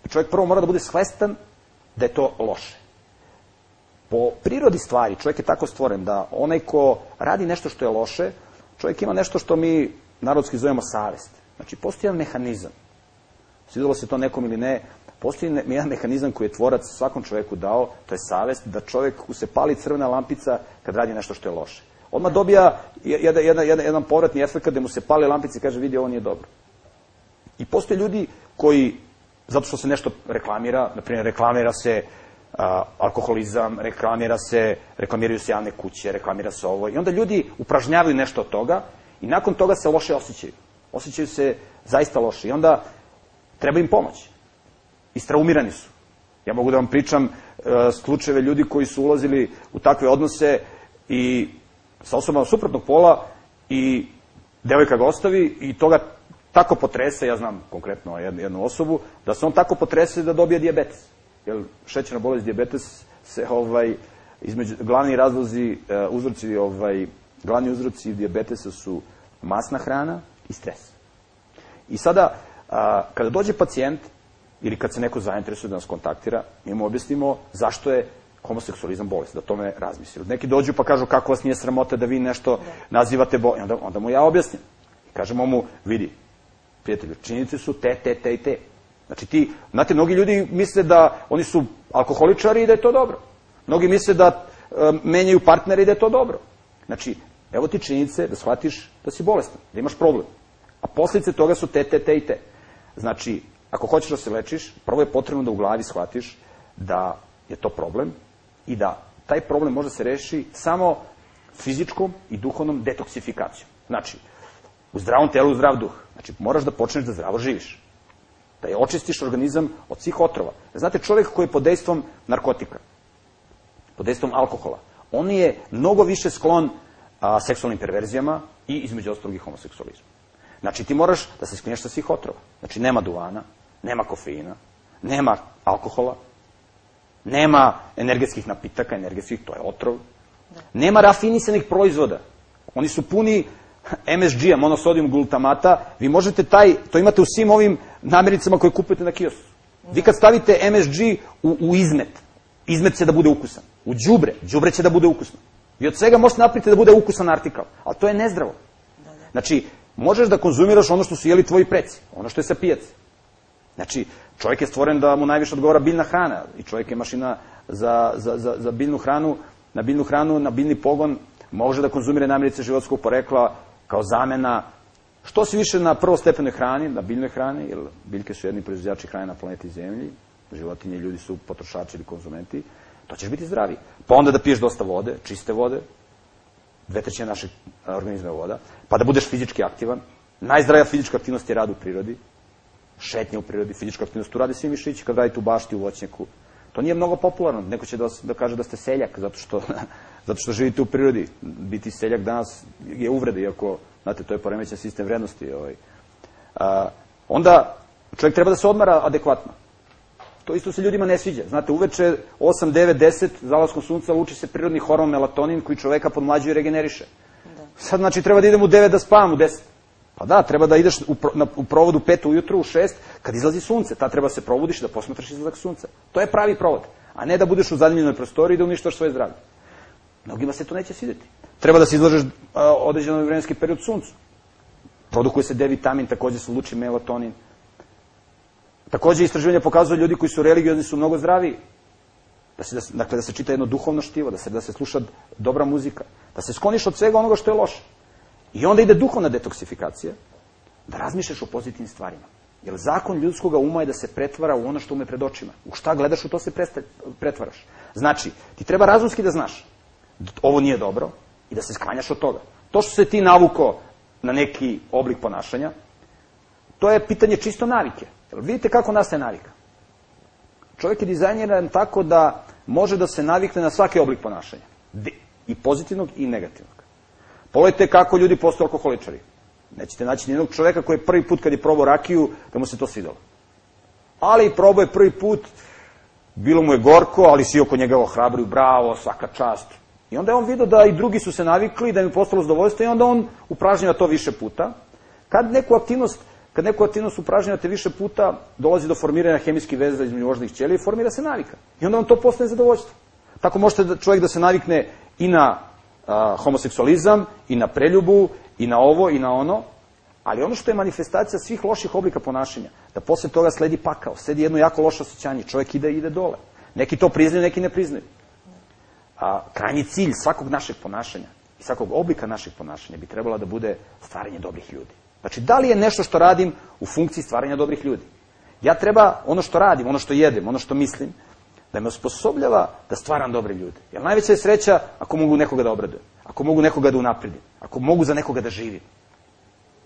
čovjek prvo mora da bude svestan da je to loše. Po prirodi stvari, čovjek je tako stvoren da onaj ko radi nešto što je loše, čovjek ima nešto što mi narodski zovemo savest. Znači, postoji jedan mehanizam. Svidelo se to nekom ili ne, postoji jedan mehanizam koji je tvorac svakom čoveku dao, to je savest, da čovek se pali crvena lampica kad radi nešto što je loše. Odmah dobija jedan, jedan, jedan, jedan povratni efekt kada mu se pali lampice i kaže, vidi, ovo nije dobro. I postoje ljudi koji, zato što se nešto reklamira, na primjer, reklamira se a, alkoholizam, reklamira se, reklamiraju se javne kuće, reklamira se ovo, i onda ljudi upražnjavaju nešto od toga I nakon toga se loše osjećaju. Osjećaju se zaista loše. I onda treba im pomoć. Istraumirani su. Ja mogu da vam pričam e, slučajeve ljudi koji su ulazili u takve odnose i sa osobama suprotnog pola i devojka ga ostavi i toga tako potrese, ja znam konkretno jednu, jednu osobu, da se on tako potrese da dobije diabetes. Jer šećerna bolest diabetes se ovaj između glavni razlozi uh, uzroci ovaj glavni uzroci diabetesa su masna hrana i stres. I sada, a, kada dođe pacijent, ili kad se neko zainteresuje da nas kontaktira, mi mu objasnimo zašto je homoseksualizam bolest, da tome razmisli. Neki dođu pa kažu kako vas nije sramota da vi nešto da. nazivate bolest. Onda, onda mu ja objasnim. Kažemo mu, vidi, prijatelju, činjenice su te, te, te i te. Znači ti, znate, mnogi ljudi misle da oni su alkoholičari i da je to dobro. Mnogi misle da e, menjaju partnere i da je to dobro. Znači, evo ti činjenice da shvatiš da si bolestan, da imaš problem. A posljedice toga su te, te, te i te. Znači, ako hoćeš da se lečiš, prvo je potrebno da u glavi shvatiš da je to problem i da taj problem može se reši samo fizičkom i duhovnom detoksifikacijom. Znači, u zdravom telu zdrav duh. Znači, moraš da počneš da zdravo živiš. Da je očistiš organizam od svih otrova. Znate, čovjek koji je pod dejstvom narkotika, pod dejstvom alkohola, on je mnogo više sklon a, seksualnim perverzijama i između ostalog i homoseksualizmu. Znači, ti moraš da se sklinješ sa svih otrova. Znači, nema duvana, nema kofeina, nema alkohola, nema energetskih napitaka, energetskih, to je otrov. Da. Nema rafinisanih proizvoda. Oni su puni MSG-a, monosodijum glutamata. Vi možete taj, to imate u svim ovim namirnicama koje kupujete na kiosku. Vi kad stavite MSG u, u izmet, izmet će da bude ukusan. U đubre, đubre će da bude ukusno. Vi od svega možete napraviti da bude ukusan artikal, ali to je nezdravo. Znači, možeš da konzumiraš ono što su jeli tvoji preci, ono što je sa pijace. Znači, čovjek je stvoren da mu najviše odgovara biljna hrana i čovjek je mašina za, za, za, za biljnu hranu, na biljnu hranu, na biljni pogon, može da konzumire namirnice životskog porekla kao zamena što se više na prvostepenoj hrani, na biljnoj hrani, jer biljke su jedni proizvođači hrane na planeti Zemlji, životinje i ljudi su potrošači ili konzumenti, to ćeš biti zdravi. Pa onda da piješ dosta vode, čiste vode, dve trećine našeg organizma je voda, pa da budeš fizički aktivan. Najzdravija fizička aktivnost je rad u prirodi, šetnja u prirodi, fizička aktivnost, tu radi svi mišići kad radite u bašti, u voćnjaku. To nije mnogo popularno, neko će da, da kaže da ste seljak, zato što, zato što živite u prirodi. Biti seljak danas je uvreda, iako, znate, to je poremećen sistem vrednosti. Ovaj. A, onda čovjek treba da se odmara adekvatno. To isto se ljudima ne sviđa. Znate, uveče 8, 9, 10, zalaskom sunca uči se prirodni hormon melatonin koji čoveka podmlađuje i regeneriše. Da. Sad, znači, treba da idem u 9 da spavam u 10. Pa da, treba da ideš u, pro, na, u provodu pet ujutru, u šest, kad izlazi sunce. Ta treba se probudiš da posmatraš izlazak sunca. To je pravi provod. A ne da budeš u zadnjenoj prostoriji i da uništaš svoje zdravlje. Mnogima se to neće svideti. Treba da se izlažeš određeno vremenski period suncu. Produkuje se D vitamin, takođe se luči melatonin. Takođe istraživanja pokazuju ljudi koji su religiozni su mnogo zdraviji. Da se, da dakle, da se čita jedno duhovno štivo, da se, da se sluša dobra muzika, da se skloniš od svega onoga što je loše. I onda ide duhovna detoksifikacija, da razmišljaš o pozitivnim stvarima. Jer zakon ljudskog uma je da se pretvara u ono što ume pred očima. U šta gledaš, u to se pretvaraš. Znači, ti treba razumski da znaš ovo nije dobro i da se sklanjaš od toga. To što se ti navuko na neki oblik ponašanja, to je pitanje čisto navike. Jer vidite kako nastaje navika. Čovjek je dizajniran tako da može da se navikne na svaki oblik ponašanja. I pozitivnog i negativnog. Pogledajte kako ljudi postaju alkoholičari. Nećete naći nijednog čoveka koji je prvi put kad je probao rakiju, da mu se to svidalo. Ali probao je prvi put, bilo mu je gorko, ali svi oko njega ohrabruju, bravo, svaka čast. I onda je on vidio da i drugi su se navikli, da im je postalo zadovoljstvo i onda on upražnjava to više puta. Kad neku aktivnost, kad neku aktivnost upražnjavate više puta, dolazi do formiranja hemijskih veza između moždanih ćelija i formira se navika. I onda on to postane zadovoljstvo. Tako možete da čovjek da se navikne i na a, homoseksualizam i na preljubu i na ovo i na ono, ali ono što je manifestacija svih loših oblika ponašanja, da posle toga sledi pakao, sledi jedno jako loše osjećanje, čovjek ide ide dole. Neki to priznaju, neki ne priznaju. A krajnji cilj svakog našeg ponašanja i svakog oblika našeg ponašanja bi trebala da bude stvaranje dobrih ljudi. Znači, da li je nešto što radim u funkciji stvaranja dobrih ljudi? Ja treba ono što radim, ono što jedem, ono što mislim, da me osposobljava da stvaram dobre ljude. Jer najveća je sreća ako mogu nekoga da obradujem, ako mogu nekoga da unapredim, ako mogu za nekoga da živim.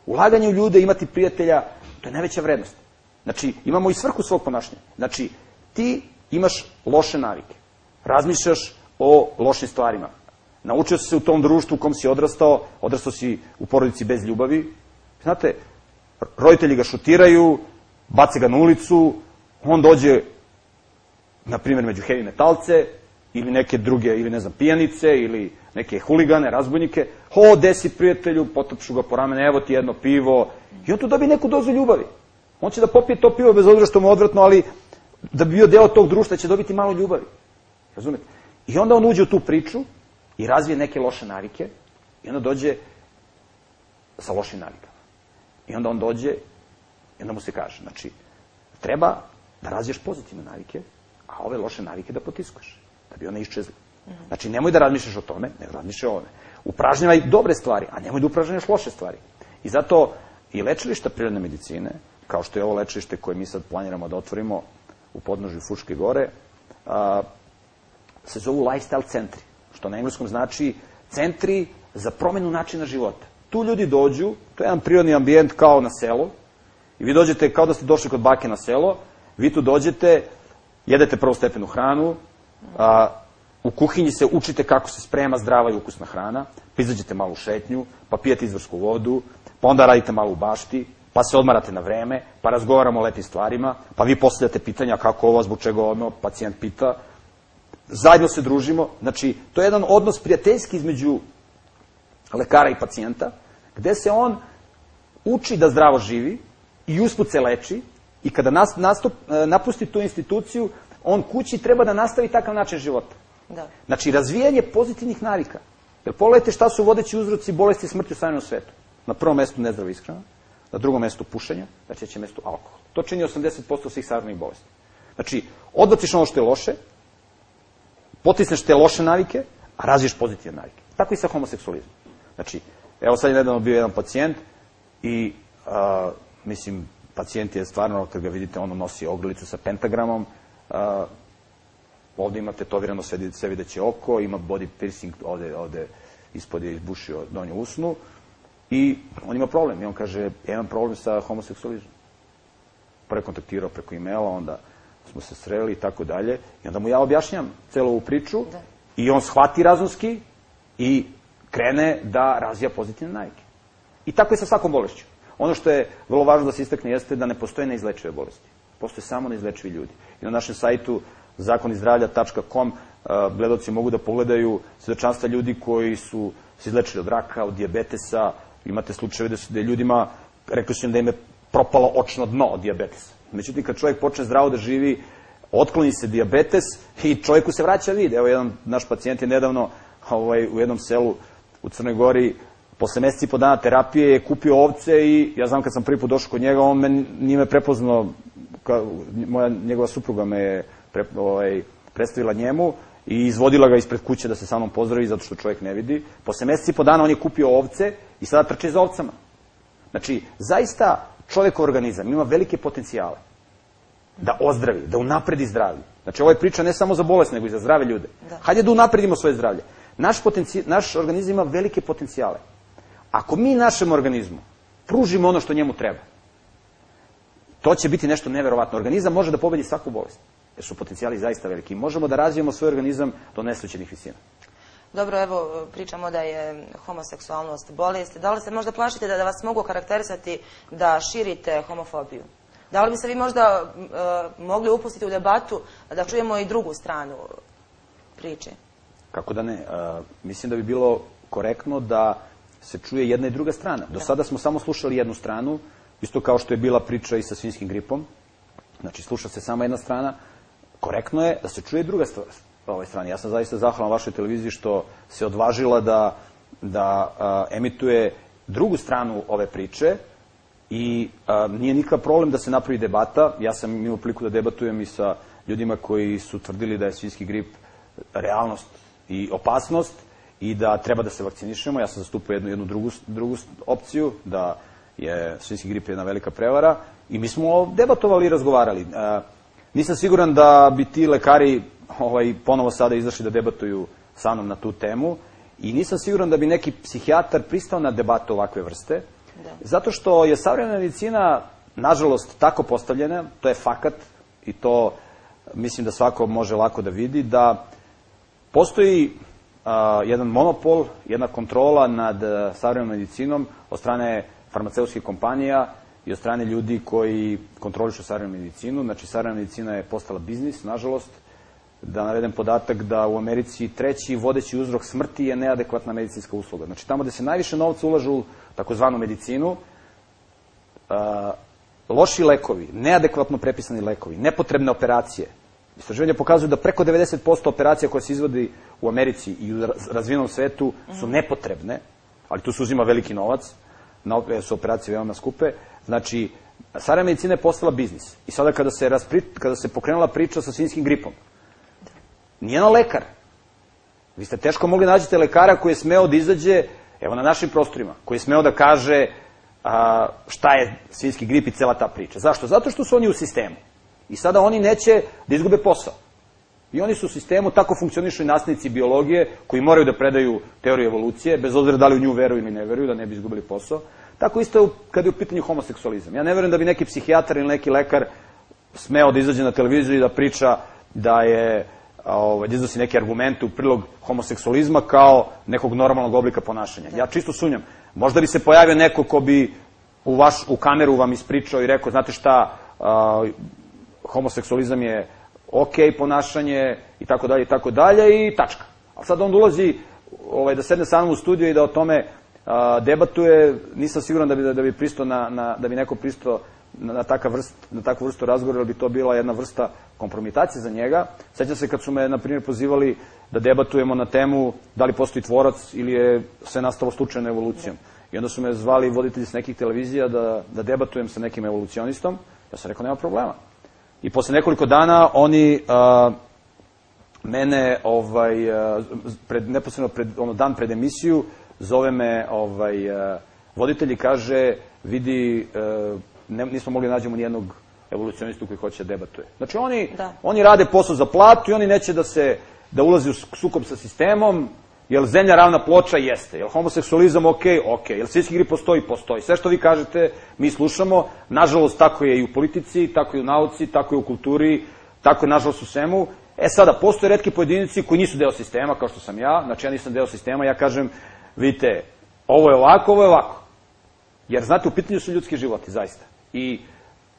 Ulaganje u ljude, imati prijatelja, to je najveća vrednost. Znači, imamo i svrhu svog ponašanja. Znači, ti imaš loše navike. Razmišljaš o lošim stvarima. Naučio si se u tom društvu u kom si odrastao, odrastao si u porodici bez ljubavi. Znate, roditelji ga šutiraju, bace ga na ulicu, on dođe na primjer među heavy metalce ili neke druge, ili ne znam, pijanice ili neke huligane, razbojnike, ho, desi prijatelju, potapšu ga po ramene, evo ti jedno pivo, i on tu dobije neku dozu ljubavi. On će da popije to pivo bez obzira što mu odvratno, ali da bi bio deo tog društva će dobiti malo ljubavi. Razumete? I onda on uđe u tu priču i razvije neke loše navike i onda dođe sa lošim navikama. I onda on dođe i onda mu se kaže, znači, treba da razviješ pozitivne navike, a ove loše navike da potiskuješ, da bi one iščezli. Znači, nemoj da razmišljaš o tome, ne razmišljaj o ove. Upražnjavaj dobre stvari, a nemoj da upražnjaš loše stvari. I zato i lečilišta prirodne medicine, kao što je ovo lečilište koje mi sad planiramo da otvorimo u podnožju Fuške gore, a, se zovu lifestyle centri, što na engleskom znači centri za promenu načina života. Tu ljudi dođu, to je jedan prirodni ambijent kao na selu, i vi dođete kao da ste došli kod bake na selo, vi tu dođete, jedete prvostepenu hranu, a, u kuhinji se učite kako se sprema zdrava i ukusna hrana, pa izađete malo u šetnju, pa pijete izvorsku vodu, pa onda radite malo u bašti, pa se odmarate na vreme, pa razgovaramo o lepim stvarima, pa vi postavljate pitanja kako ovo, zbog čega ono, pacijent pita, zajedno se družimo, znači, to je jedan odnos prijateljski između lekara i pacijenta, gde se on uči da zdravo živi i usput se leči i kada nas, nastup, e, napusti tu instituciju, on kući treba da nastavi takav način života. Da. Znači, razvijanje pozitivnih navika. Jer pogledajte šta su vodeći uzroci bolesti i smrti u savjenom svetu. Na prvom mestu nezdrava ishrana, na drugom mestu pušenja, na trećem mestu alkohol. To čini 80% svih savremenih bolesti. Znači, odbaciš ono što je loše, potisneš te loše navike, a razviješ pozitivne navike. Tako i sa homoseksualizmom. Znači, evo sad je nedavno bio jedan pacijent i, a, mislim, pacijent je stvarno, kad ga vidite, ono nosi ogrlicu sa pentagramom, a, ovde ima tetovirano sve, sve videće oko, ima body piercing ovde, ovde ispod je izbušio donju usnu i on ima problem. I on kaže, ja imam problem sa homoseksualizmom. Prvo kontaktirao preko e-maila, onda smo se sreli i tako dalje. I onda mu ja objašnjam celu ovu priču Da. i on shvati razumski i krene da razvija pozitivne navike. I tako je sa svakom bolešću. Ono što je vrlo važno da se istakne jeste da ne postoje neizlečive bolesti. Postoje samo neizlečivi ljudi. I na našem sajtu zakonizdravlja.com gledoci mogu da pogledaju svedočanstva ljudi koji su se izlečili od raka, od dijabetesa, imate slučajeve da su da je ljudima, rekli su im da im je propalo očno dno od dijabetesa. Međutim, kad čovjek počne zdravo da živi, otkloni se dijabetes i čovjeku se vraća vid. Evo, jedan naš pacijent je nedavno ovaj, u jednom selu u Crnoj Gori posle meseci i po dana terapije je kupio ovce i ja znam kad sam prvi put došao kod njega, on me nije me prepoznao, ka, moja, njegova supruga me je pre, ovaj, predstavila njemu i izvodila ga ispred kuće da se sa mnom pozdravi zato što čovjek ne vidi. Posle meseci i po dana on je kupio ovce i sada trče za ovcama. Znači, zaista čovjekov organizam ima velike potencijale da ozdravi, da unapredi zdravlje. Znači, ovo je priča ne samo za bolest, nego i za zdrave ljude. Da. Hajde da unapredimo svoje zdravlje. Naš, potenci, naš organizam ima velike potencijale. Ako mi našem organizmu pružimo ono što njemu treba, to će biti nešto neverovatno. Organizam može da pobedi svaku bolest, jer su potencijali zaista veliki. Možemo da razvijemo svoj organizam do neslućenih visina. Dobro, evo, pričamo da je homoseksualnost bolest. Da li se možda plašite da, da vas mogu karakterisati da širite homofobiju? Da li bi se vi možda e, mogli upustiti u debatu da čujemo i drugu stranu priče? Kako da ne? A, mislim da bi bilo korektno da se čuje jedna i druga strana. Do sada smo samo slušali jednu stranu, isto kao što je bila priča i sa svinskim gripom. Znači, sluša se samo jedna strana. Korektno je da se čuje druga stvar, ovaj strana. Ja sam zaista zahvalan vašoj televiziji što se odvažila da, da a, emituje drugu stranu ove priče i a, nije nikakav problem da se napravi debata. Ja sam imao priliku da debatujem i sa ljudima koji su tvrdili da je svinski grip realnost i opasnost i da treba da se vakcinišemo. Ja sam zastupao jednu, jednu drugu, drugu opciju, da je svinski grip jedna velika prevara i mi smo debatovali i razgovarali. E, nisam siguran da bi ti lekari ovaj, ponovo sada izašli da debatuju sa mnom na tu temu i nisam siguran da bi neki psihijatar pristao na debatu ovakve vrste, Da. zato što je savremena medicina, nažalost, tako postavljena, to je fakat i to mislim da svako može lako da vidi, da postoji a, jedan monopol, jedna kontrola nad a, savremenom medicinom od strane farmaceutskih kompanija i od strane ljudi koji kontrolišu savremenu medicinu. Znači, savremena medicina je postala biznis, nažalost, da navedem podatak da u Americi treći vodeći uzrok smrti je neadekvatna medicinska usluga. Znači tamo gde se najviše novca ulažu u takozvanu medicinu, a, loši lekovi, neadekvatno prepisani lekovi, nepotrebne operacije. Istraživanja pokazuju da preko 90% operacija koje se izvodi u Americi i u razvijenom svetu su nepotrebne, ali tu se uzima veliki novac, na su operacije veoma skupe. Znači, Sarajeva medicina je postala biznis. I sada kada se, raspri, kada se pokrenula priča sa svinskim gripom, Nijedan lekar. Vi ste teško mogli nađete lekara koji je smeo da izađe, evo na našim prostorima, koji je smeo da kaže a, šta je svinski grip i cela ta priča. Zašto? Zato što su oni u sistemu. I sada oni neće da izgube posao. I oni su u sistemu, tako funkcionišu i nastavnici biologije, koji moraju da predaju teoriju evolucije, bez obzira da li u nju veruju ili ne veruju, da ne bi izgubili posao. Tako isto kada je u pitanju homoseksualizam. Ja ne verujem da bi neki psihijatar ili neki lekar smeo da izađe na televiziju i da priča da je ovaj, da iznosi neke argumente u prilog homoseksualizma kao nekog normalnog oblika ponašanja. Ja čisto sumnjam. Možda bi se pojavio neko ko bi u, vaš, u kameru vam ispričao i rekao, znate šta, uh, homoseksualizam je ok ponašanje i tako dalje i tako dalje i tačka. Ali sad on ulazi ovaj, da sedne sa mnom u studiju i da o tome a, debatuje, nisam siguran da bi, da, da bi pristo na, na, da bi neko pristo na, takav vrst, na takvu vrstu razgovora, jer bi to bila jedna vrsta kompromitacije za njega. Sećam se kad su me, na primjer, pozivali da debatujemo na temu da li postoji tvorac ili je sve nastalo slučajno evolucijom. I onda su me zvali voditelji s nekih televizija da, da debatujem sa nekim evolucionistom. Ja sam rekao, nema problema. I posle nekoliko dana oni a, mene ovaj, a, pred, neposredno pred, ono, dan pred emisiju zove me ovaj, a, voditelj i kaže vidi ne, nismo mogli da nađemo nijednog evolucionistu koji hoće da debatuje. Znači oni, da. oni rade posao za platu i oni neće da se da ulazi u sukob sa sistemom, Jel zemlja ravna ploča? Jeste. Jel homoseksualizam ok? Ok. Jel svetski grip postoji? Postoji. Sve što vi kažete, mi slušamo. Nažalost, tako je i u politici, tako je u nauci, tako je u kulturi, tako je nažalost u svemu. E sada, postoje redki pojedinici koji nisu deo sistema, kao što sam ja. Znači, ja nisam deo sistema. Ja kažem, vidite, ovo je ovako, ovo je ovako. Jer, znate, u pitanju su ljudski životi, zaista. I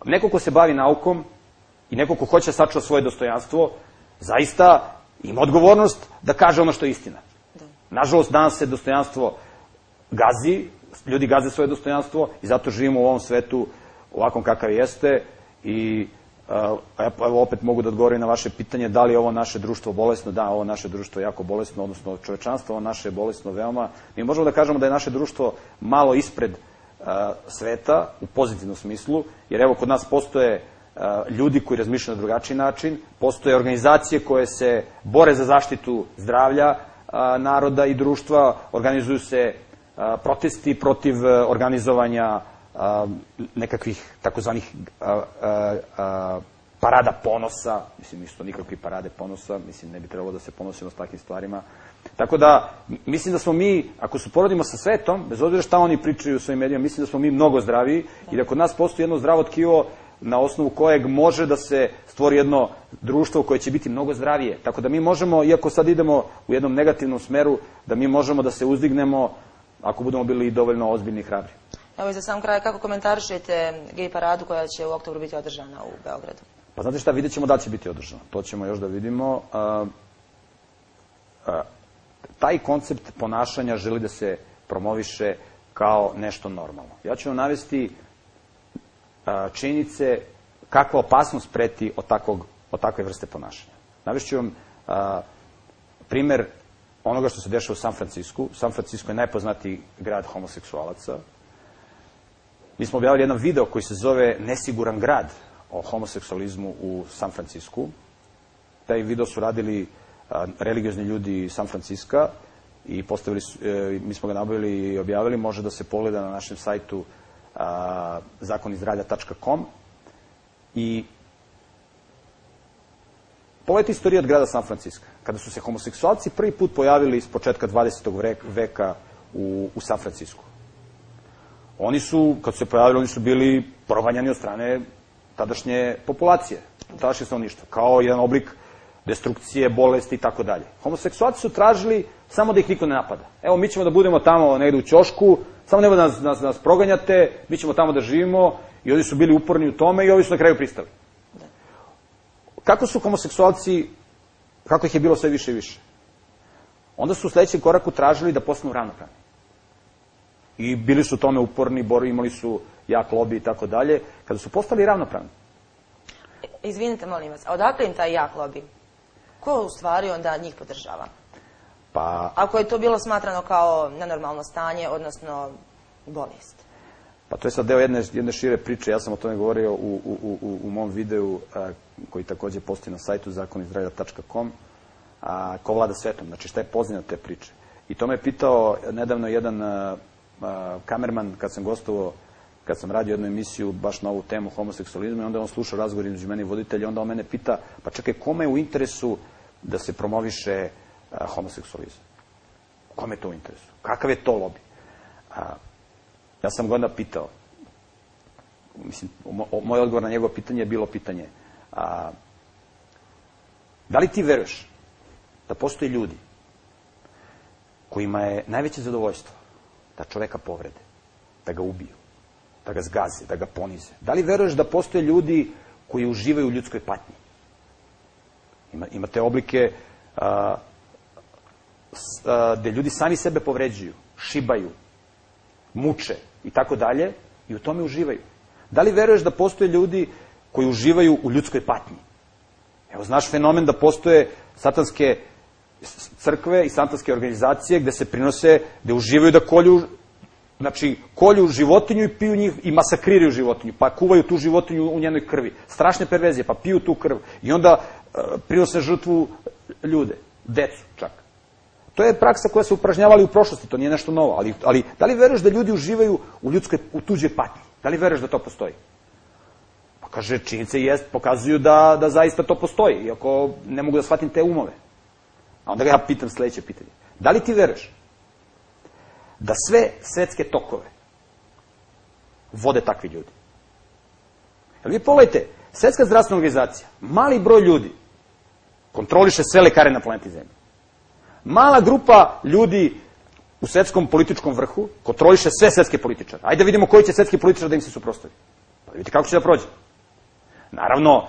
neko ko se bavi naukom i neko ko hoće da sačuva svoje dostojanstvo, zaista ima odgovornost da kaže ono što je istina. Da. Nažalost, danas se dostojanstvo gazi, ljudi gaze svoje dostojanstvo i zato živimo u ovom svetu ovakvom kakav jeste i evo opet mogu da odgovorim na vaše pitanje da li je ovo naše društvo bolesno, da, ovo naše društvo je jako bolesno, odnosno čovečanstvo, ovo naše je bolesno veoma. Mi možemo da kažemo da je naše društvo malo ispred sveta u pozitivnom smislu, jer evo kod nas postoje ljudi koji razmišljaju na drugačiji način, postoje organizacije koje se bore za zaštitu zdravlja naroda i društva, organizuju se protesti protiv organizovanja nekakvih takozvanih parada ponosa, mislim isto nikakvi parade ponosa, mislim ne bi trebalo da se ponosimo s takvim stvarima. Tako da, mislim da smo mi, ako se porodimo sa svetom, bez obzira šta oni pričaju u svojim medijama, mislim da smo mi mnogo zdraviji i da kod nas postoji jedno zdravo tkivo na osnovu kojeg može da se stvori jedno društvo koje će biti mnogo zdravije. Tako da mi možemo, iako sad idemo u jednom negativnom smeru, da mi možemo da se uzdignemo ako budemo bili dovoljno ozbiljni i hrabri. Evo i za sam kraj, kako komentarišete gej paradu koja će u oktobru biti održana u Beogradu? Pa znate šta, vidjet ćemo da će biti održana. To ćemo još da vidimo. A, a, taj koncept ponašanja želi da se promoviše kao nešto normalno. Ja ću vam navesti činjenice kakva opasnost preti od, takvog, od takve vrste ponašanja. Navešću vam a, primer onoga što se dešava u San Francisku. San Francisco je najpoznatiji grad homoseksualaca. Mi smo objavili jedan video koji se zove Nesiguran grad o homoseksualizmu u San Francisku. Taj video su radili religiozni ljudi San Franciska i postavili su, e, mi smo ga nabavili i objavili. Može da se pogleda na našem sajtu zakonizdravlja.com i pogledajte istoriju od grada San Francisco. Kada su se homoseksualci prvi put pojavili iz početka 20. veka u, u San Francisco. Oni su, kad su se pojavili, oni su bili proganjani od strane tadašnje populacije, tadašnje stanovništva, kao jedan oblik destrukcije, bolesti i tako dalje. Homoseksualci su tražili samo da ih niko ne napada. Evo, mi ćemo da budemo tamo negde u ćošku, samo nema da nas, nas, nas proganjate, mi ćemo tamo da živimo i oni su bili uporni u tome i ovi su na kraju pristali. Kako su homoseksualci kako ih je bilo sve više i više. Onda su u sledećem koraku tražili da postanu ravnopravni. I bili su tome uporni, bori, imali su jak lobby i tako dalje. Kada su postali ravnopravni. Izvinite, molim vas, a odakle im taj jak lobby? Ko u stvari onda njih podržava? Pa, Ako je to bilo smatrano kao nenormalno stanje, odnosno bolest. pa to je sad deo jedne, jedne šire priče, ja sam o tome govorio u, u, u, u- mom videu a, koji takođe postoji na sajtu zakonizdravlja.com a, ko vlada svetom, znači šta je pozivno te priče. I to me je pitao nedavno jedan a, a, kamerman kad sam gostovao kad sam radio jednu emisiju baš na ovu temu homoseksualizma i onda on slušao razgovor između mene i voditelja i onda on mene pita, pa čekaj, kome je u interesu da se promoviše a, homoseksualizam? Kome je to u interesu? Kakav je to lobby? A, ja sam onda pitao, mislim, moj odgovor na njegovo pitanje je bilo pitanje, a, da li ti veruješ da postoje ljudi kojima je najveće zadovoljstvo da čoveka povrede, da ga ubiju, da ga zgaze, da ga ponize? Da li veruješ da postoje ljudi koji uživaju u ljudskoj patnji? Ima, imate oblike a, s- a, gde ljudi sami sebe povređuju, šibaju, muče i tako dalje i u tome uživaju. Da li veruješ da postoje ljudi koji uživaju u ljudskoj patnji? Evo, znaš fenomen da postoje satanske crkve i satanske organizacije gde se prinose, gde uživaju da kolju Znači, kolju životinju i piju njih i masakriraju životinju, pa kuvaju tu životinju u njenoj krvi. Strašne perverzije, pa piju tu krv. I onda prinose žrtvu ljude, decu čak. To je praksa koja se upražnjavala u prošlosti, to nije nešto novo. Ali, ali da li veruješ da ljudi uživaju u ljudskoj, u tuđoj patnji? Da li veruješ da to postoji? Pa kaže, činjenice jest, pokazuju da, da zaista to postoji, iako ne mogu da shvatim te umove. A onda ga ja pitam sledeće pitanje. Da li ti veruješ da sve svetske tokove vode takvi ljudi? Jel vi pogledajte, Svetska zdravstvena organizacija, mali broj ljudi kontroliše sve lekare na planeti Zemlji. Mala grupa ljudi u svetskom političkom vrhu kontroliše sve svetske političare. Ajde da vidimo koji će svetski političar da im se suprostavi. Pa da vidite kako će da prođe. Naravno,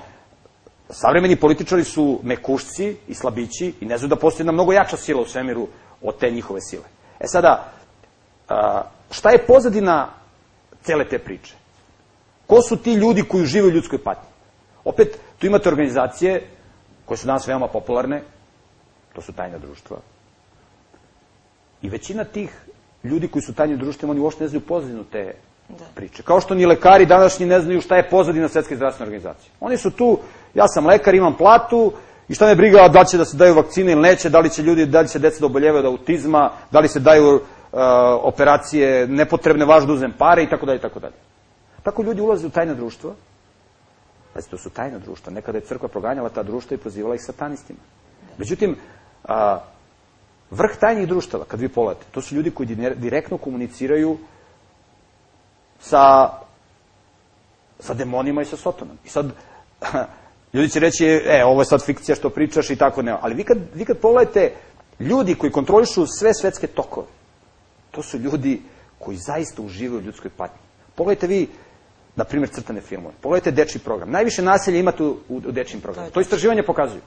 savremeni političari su mekušci i slabići i ne znaju da postoji jedna mnogo jača sila u svemiru od te njihove sile. E sada, šta je pozadina cele te priče? Ko su ti ljudi koji uživaju u ljudskoj patnji? Opet, tu imate organizacije koje su danas veoma popularne, to su tajna društva. I većina tih ljudi koji su tajni društvima, oni uopšte ne znaju pozadinu te Da. priče. Kao što ni lekari današnji ne znaju šta je pozadina Svetske zdravstvene organizacije. Oni su tu, ja sam lekar, imam platu, i šta me briga da će da se daju vakcine ili neće, da li će ljudi, da li će deca da oboljevaju od autizma, da li se daju uh, operacije nepotrebne, važno da uzem pare i tako dalje i tako dalje. Tako ljudi ulaze u tajna društva. Pazite, to su tajna društva. Nekada je crkva proganjala ta društva i pozivala ih satanistima. Međutim, a, vrh tajnih društava, kad vi pogledate, to su ljudi koji dire- direktno komuniciraju sa, sa demonima i sa sotonom. I sad, ljudi će reći, e, ovo je sad fikcija što pričaš i tako ne. Ali vi kad, vi kad pogledate, ljudi koji kontrolišu sve svetske tokove, to su ljudi koji zaista uživaju u ljudskoj patnji. Pogledajte vi, na primjer, crtane filmove. Pogledajte dečji program. Najviše nasilja imate u, u, u dečjim programu. To istraživanje pokazuju.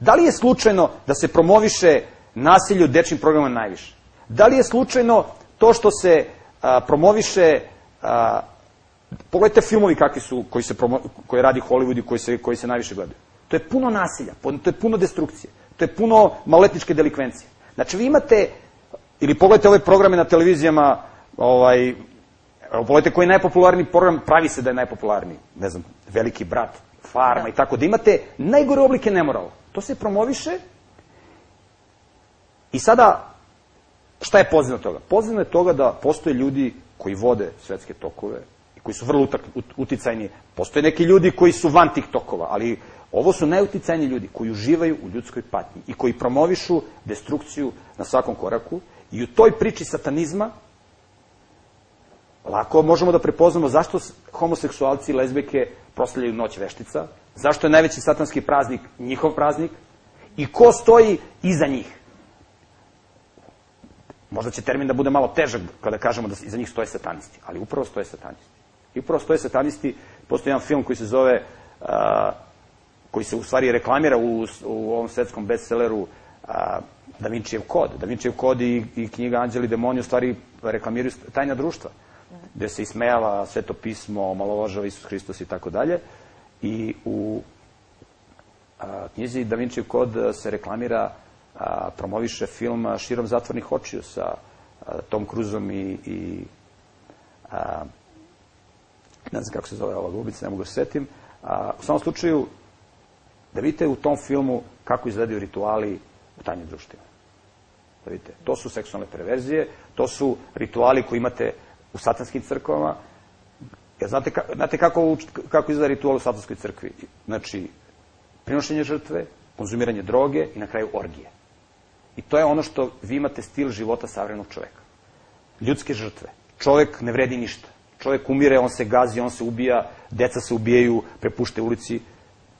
Da li je slučajno da se promoviše nasilje u dečjim programima najviše? Da li je slučajno to što se a, promoviše a, pogledajte filmovi kakvi su koji se promo, koji radi Hollywood i koji se koji se najviše gledaju. To je puno nasilja, to je puno destrukcije, to je puno maloletničke delikvencije. Znači vi imate ili pogledajte ove programe na televizijama, ovaj pogledajte koji je najpopularniji program, pravi se da je najpopularniji, ne znam, Veliki brat, Farma Da. i tako da imate najgore oblike nemorala. To se promoviše i sada šta je pozivno toga? Pozivno je toga da postoje ljudi koji vode svetske tokove i koji su vrlo uticajni. Postoje neki ljudi koji su van tih tokova, ali ovo su najuticajniji ljudi koji uživaju u ljudskoj patnji i koji promovišu destrukciju na svakom koraku i u toj priči satanizma lako možemo da prepoznamo zašto homoseksualci i lezbijke proslavljaju noć veštica, zašto je najveći satanski praznik njihov praznik i ko stoji iza njih. Možda će termin da bude malo težak kada kažemo da iza njih stoje satanisti, ali upravo stoje satanisti. I upravo stoje satanisti, postoji jedan film koji se zove uh, koji se u stvari reklamira u, u ovom svetskom bestselleru Da Vincijev kod. Da Vincijev kod i, i knjiga Anđeli demoni u stvari reklamiraju tajna društva, gde se ismejava sveto pismo, omalovažava Isus Hristos i tako dalje. I u a, knjizi Da Vincijev kod se reklamira, a, promoviše film Širom zatvornih očiju sa a, Tom Cruzom i, i a, ne znam kako se zove ova glubica, ne mogu da se setim. A, u samom slučaju, da vidite u tom filmu kako izgledaju rituali u tajnim društvima. Da vidite, to su seksualne perverzije, to su rituali koji imate u satanskim crkvama. Ja, znate, ka, znate kako, kako izgleda ritual u satanskoj crkvi? Znači, prinošenje žrtve, konzumiranje droge i na kraju orgije. I to je ono što vi imate stil života savremenog čoveka. Ljudske žrtve. Čovek ne vredi ništa. Čovek umire, on se gazi, on se ubija, deca se ubijaju, prepušte ulici.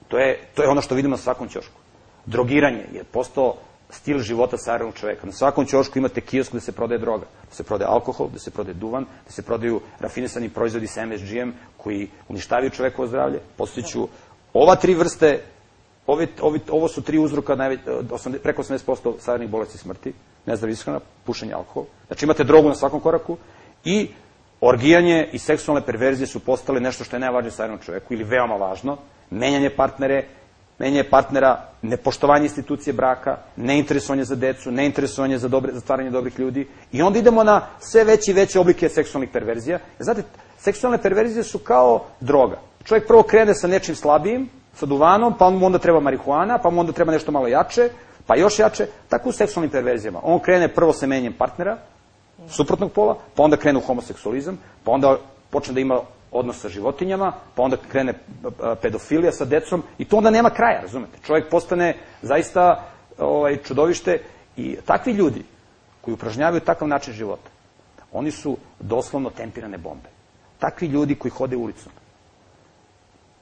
To je, to je ono što vidimo na svakom ćošku. Drogiranje je postao stil života savremenog čoveka. Na svakom ćošku imate kiosk gde se prodaje droga, da se prodaje alkohol, da se prodaje duvan, da se prodaju rafinisani proizvodi sa MSG-em koji uništavaju čovekovo zdravlje. Postojiću ova tri vrste, ovi, ovi, ovo su tri uzroka najveć, preko 80% savremenih bolesti smrti, nezdrav ishrana, pušenje alkohol. Znači imate drogu na svakom koraku i orgijanje i seksualne perverzije su postale nešto što je najvažnije savremenom čoveku ili veoma važno. Menjanje partnere, menjanje partnera, nepoštovanje institucije braka, neinteresovanje za decu, neinteresovanje za, dobre, za stvaranje dobrih ljudi. I onda idemo na sve veće i veće oblike seksualnih perverzija. Znate, seksualne perverzije su kao droga. Čovjek prvo krene sa nečim slabijim, sa duvanom, pa mu onda treba marihuana, pa mu onda treba nešto malo jače, pa još jače. Tako u seksualnim perverzijama. On krene prvo sa menjanjem partnera, suprotnog pola, pa onda krene u homoseksualizam, pa onda počne da ima odnos sa životinjama, pa onda krene pedofilija sa decom i to onda nema kraja, razumete? Čovjek postane zaista ovaj, čudovište i takvi ljudi koji upražnjavaju takav način života, oni su doslovno tempirane bombe. Takvi ljudi koji hode ulicom.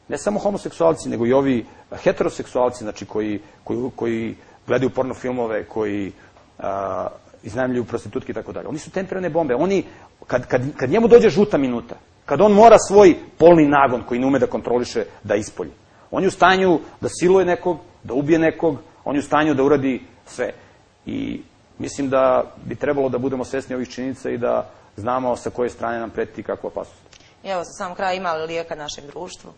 Ne samo homoseksualci, nego i ovi heteroseksualci, znači koji, koji, koji gledaju porno filmove, koji a, iznajemljuju prostitutke i tako dalje. Oni su tempirane bombe. Oni, kad, kad, kad njemu dođe žuta minuta, kad on mora svoj polni nagon koji ne ume da kontroliše da ispolji. On je u stanju da siluje nekog, da ubije nekog, on je u stanju da uradi sve. I mislim da bi trebalo da budemo svesni ovih činjenica i da znamo sa koje strane nam preti kakva opasnost. I evo, sa sam kraj ima li lijeka našeg društvu?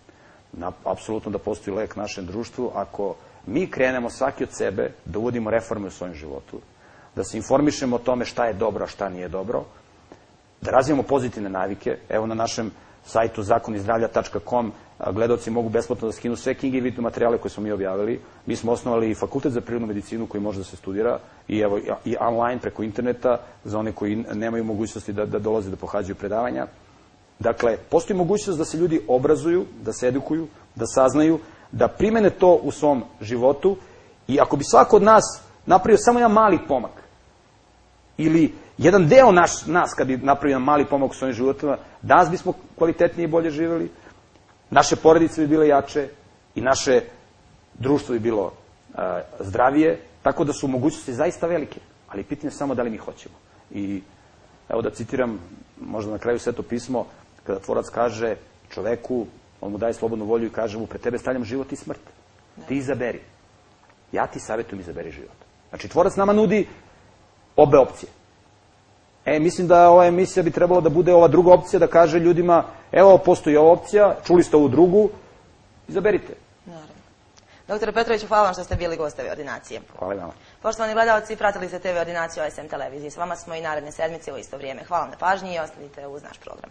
Na, apsolutno da postoji lek našem društvu ako mi krenemo svaki od sebe da uvodimo reforme u svojom životu, da se informišemo o tome šta je dobro, a šta nije dobro, da razvijamo pozitivne navike. Evo na našem sajtu zakonizdravlja.com gledalci mogu besplatno da skinu sve knjige i vidite materijale koje smo mi objavili. Mi smo osnovali i fakultet za prirodnu medicinu koji može da se studira i evo i online preko interneta za one koji nemaju mogućnosti da, da dolaze da pohađaju predavanja. Dakle, postoji mogućnost da se ljudi obrazuju, da se edukuju, da saznaju, da primene to u svom životu i ako bi svako od nas napravio samo jedan mali pomak ili jedan deo naš, nas, kad bi napravio mali pomak u svojim životima, danas bismo kvalitetnije i bolje živeli, naše porodice bi bile jače i naše društvo bi bilo uh, zdravije, tako da su mogućnosti zaista velike, ali pitanje je samo da li mi hoćemo. I evo da citiram, možda na kraju sve to pismo, kada tvorac kaže čoveku, on mu daje slobodnu volju i kaže mu, pre tebe stavljam život i smrt. Ti izaberi. Ja ti savjetujem izaberi život. Znači, tvorac nama nudi obe opcije. E, mislim da ova emisija bi trebala da bude ova druga opcija, da kaže ljudima, evo, postoji ova opcija, čuli ste ovu drugu, izaberite. Naravno. Doktore Petroviću, hvala vam što ste bili gostevi ordinacije. Hvala vam. Poštovani gledalci, pratili ste TV ordinaciju OSM televiziji. S vama smo i naredne sedmice u isto vrijeme. Hvala na pažnji i ostanite uz naš program.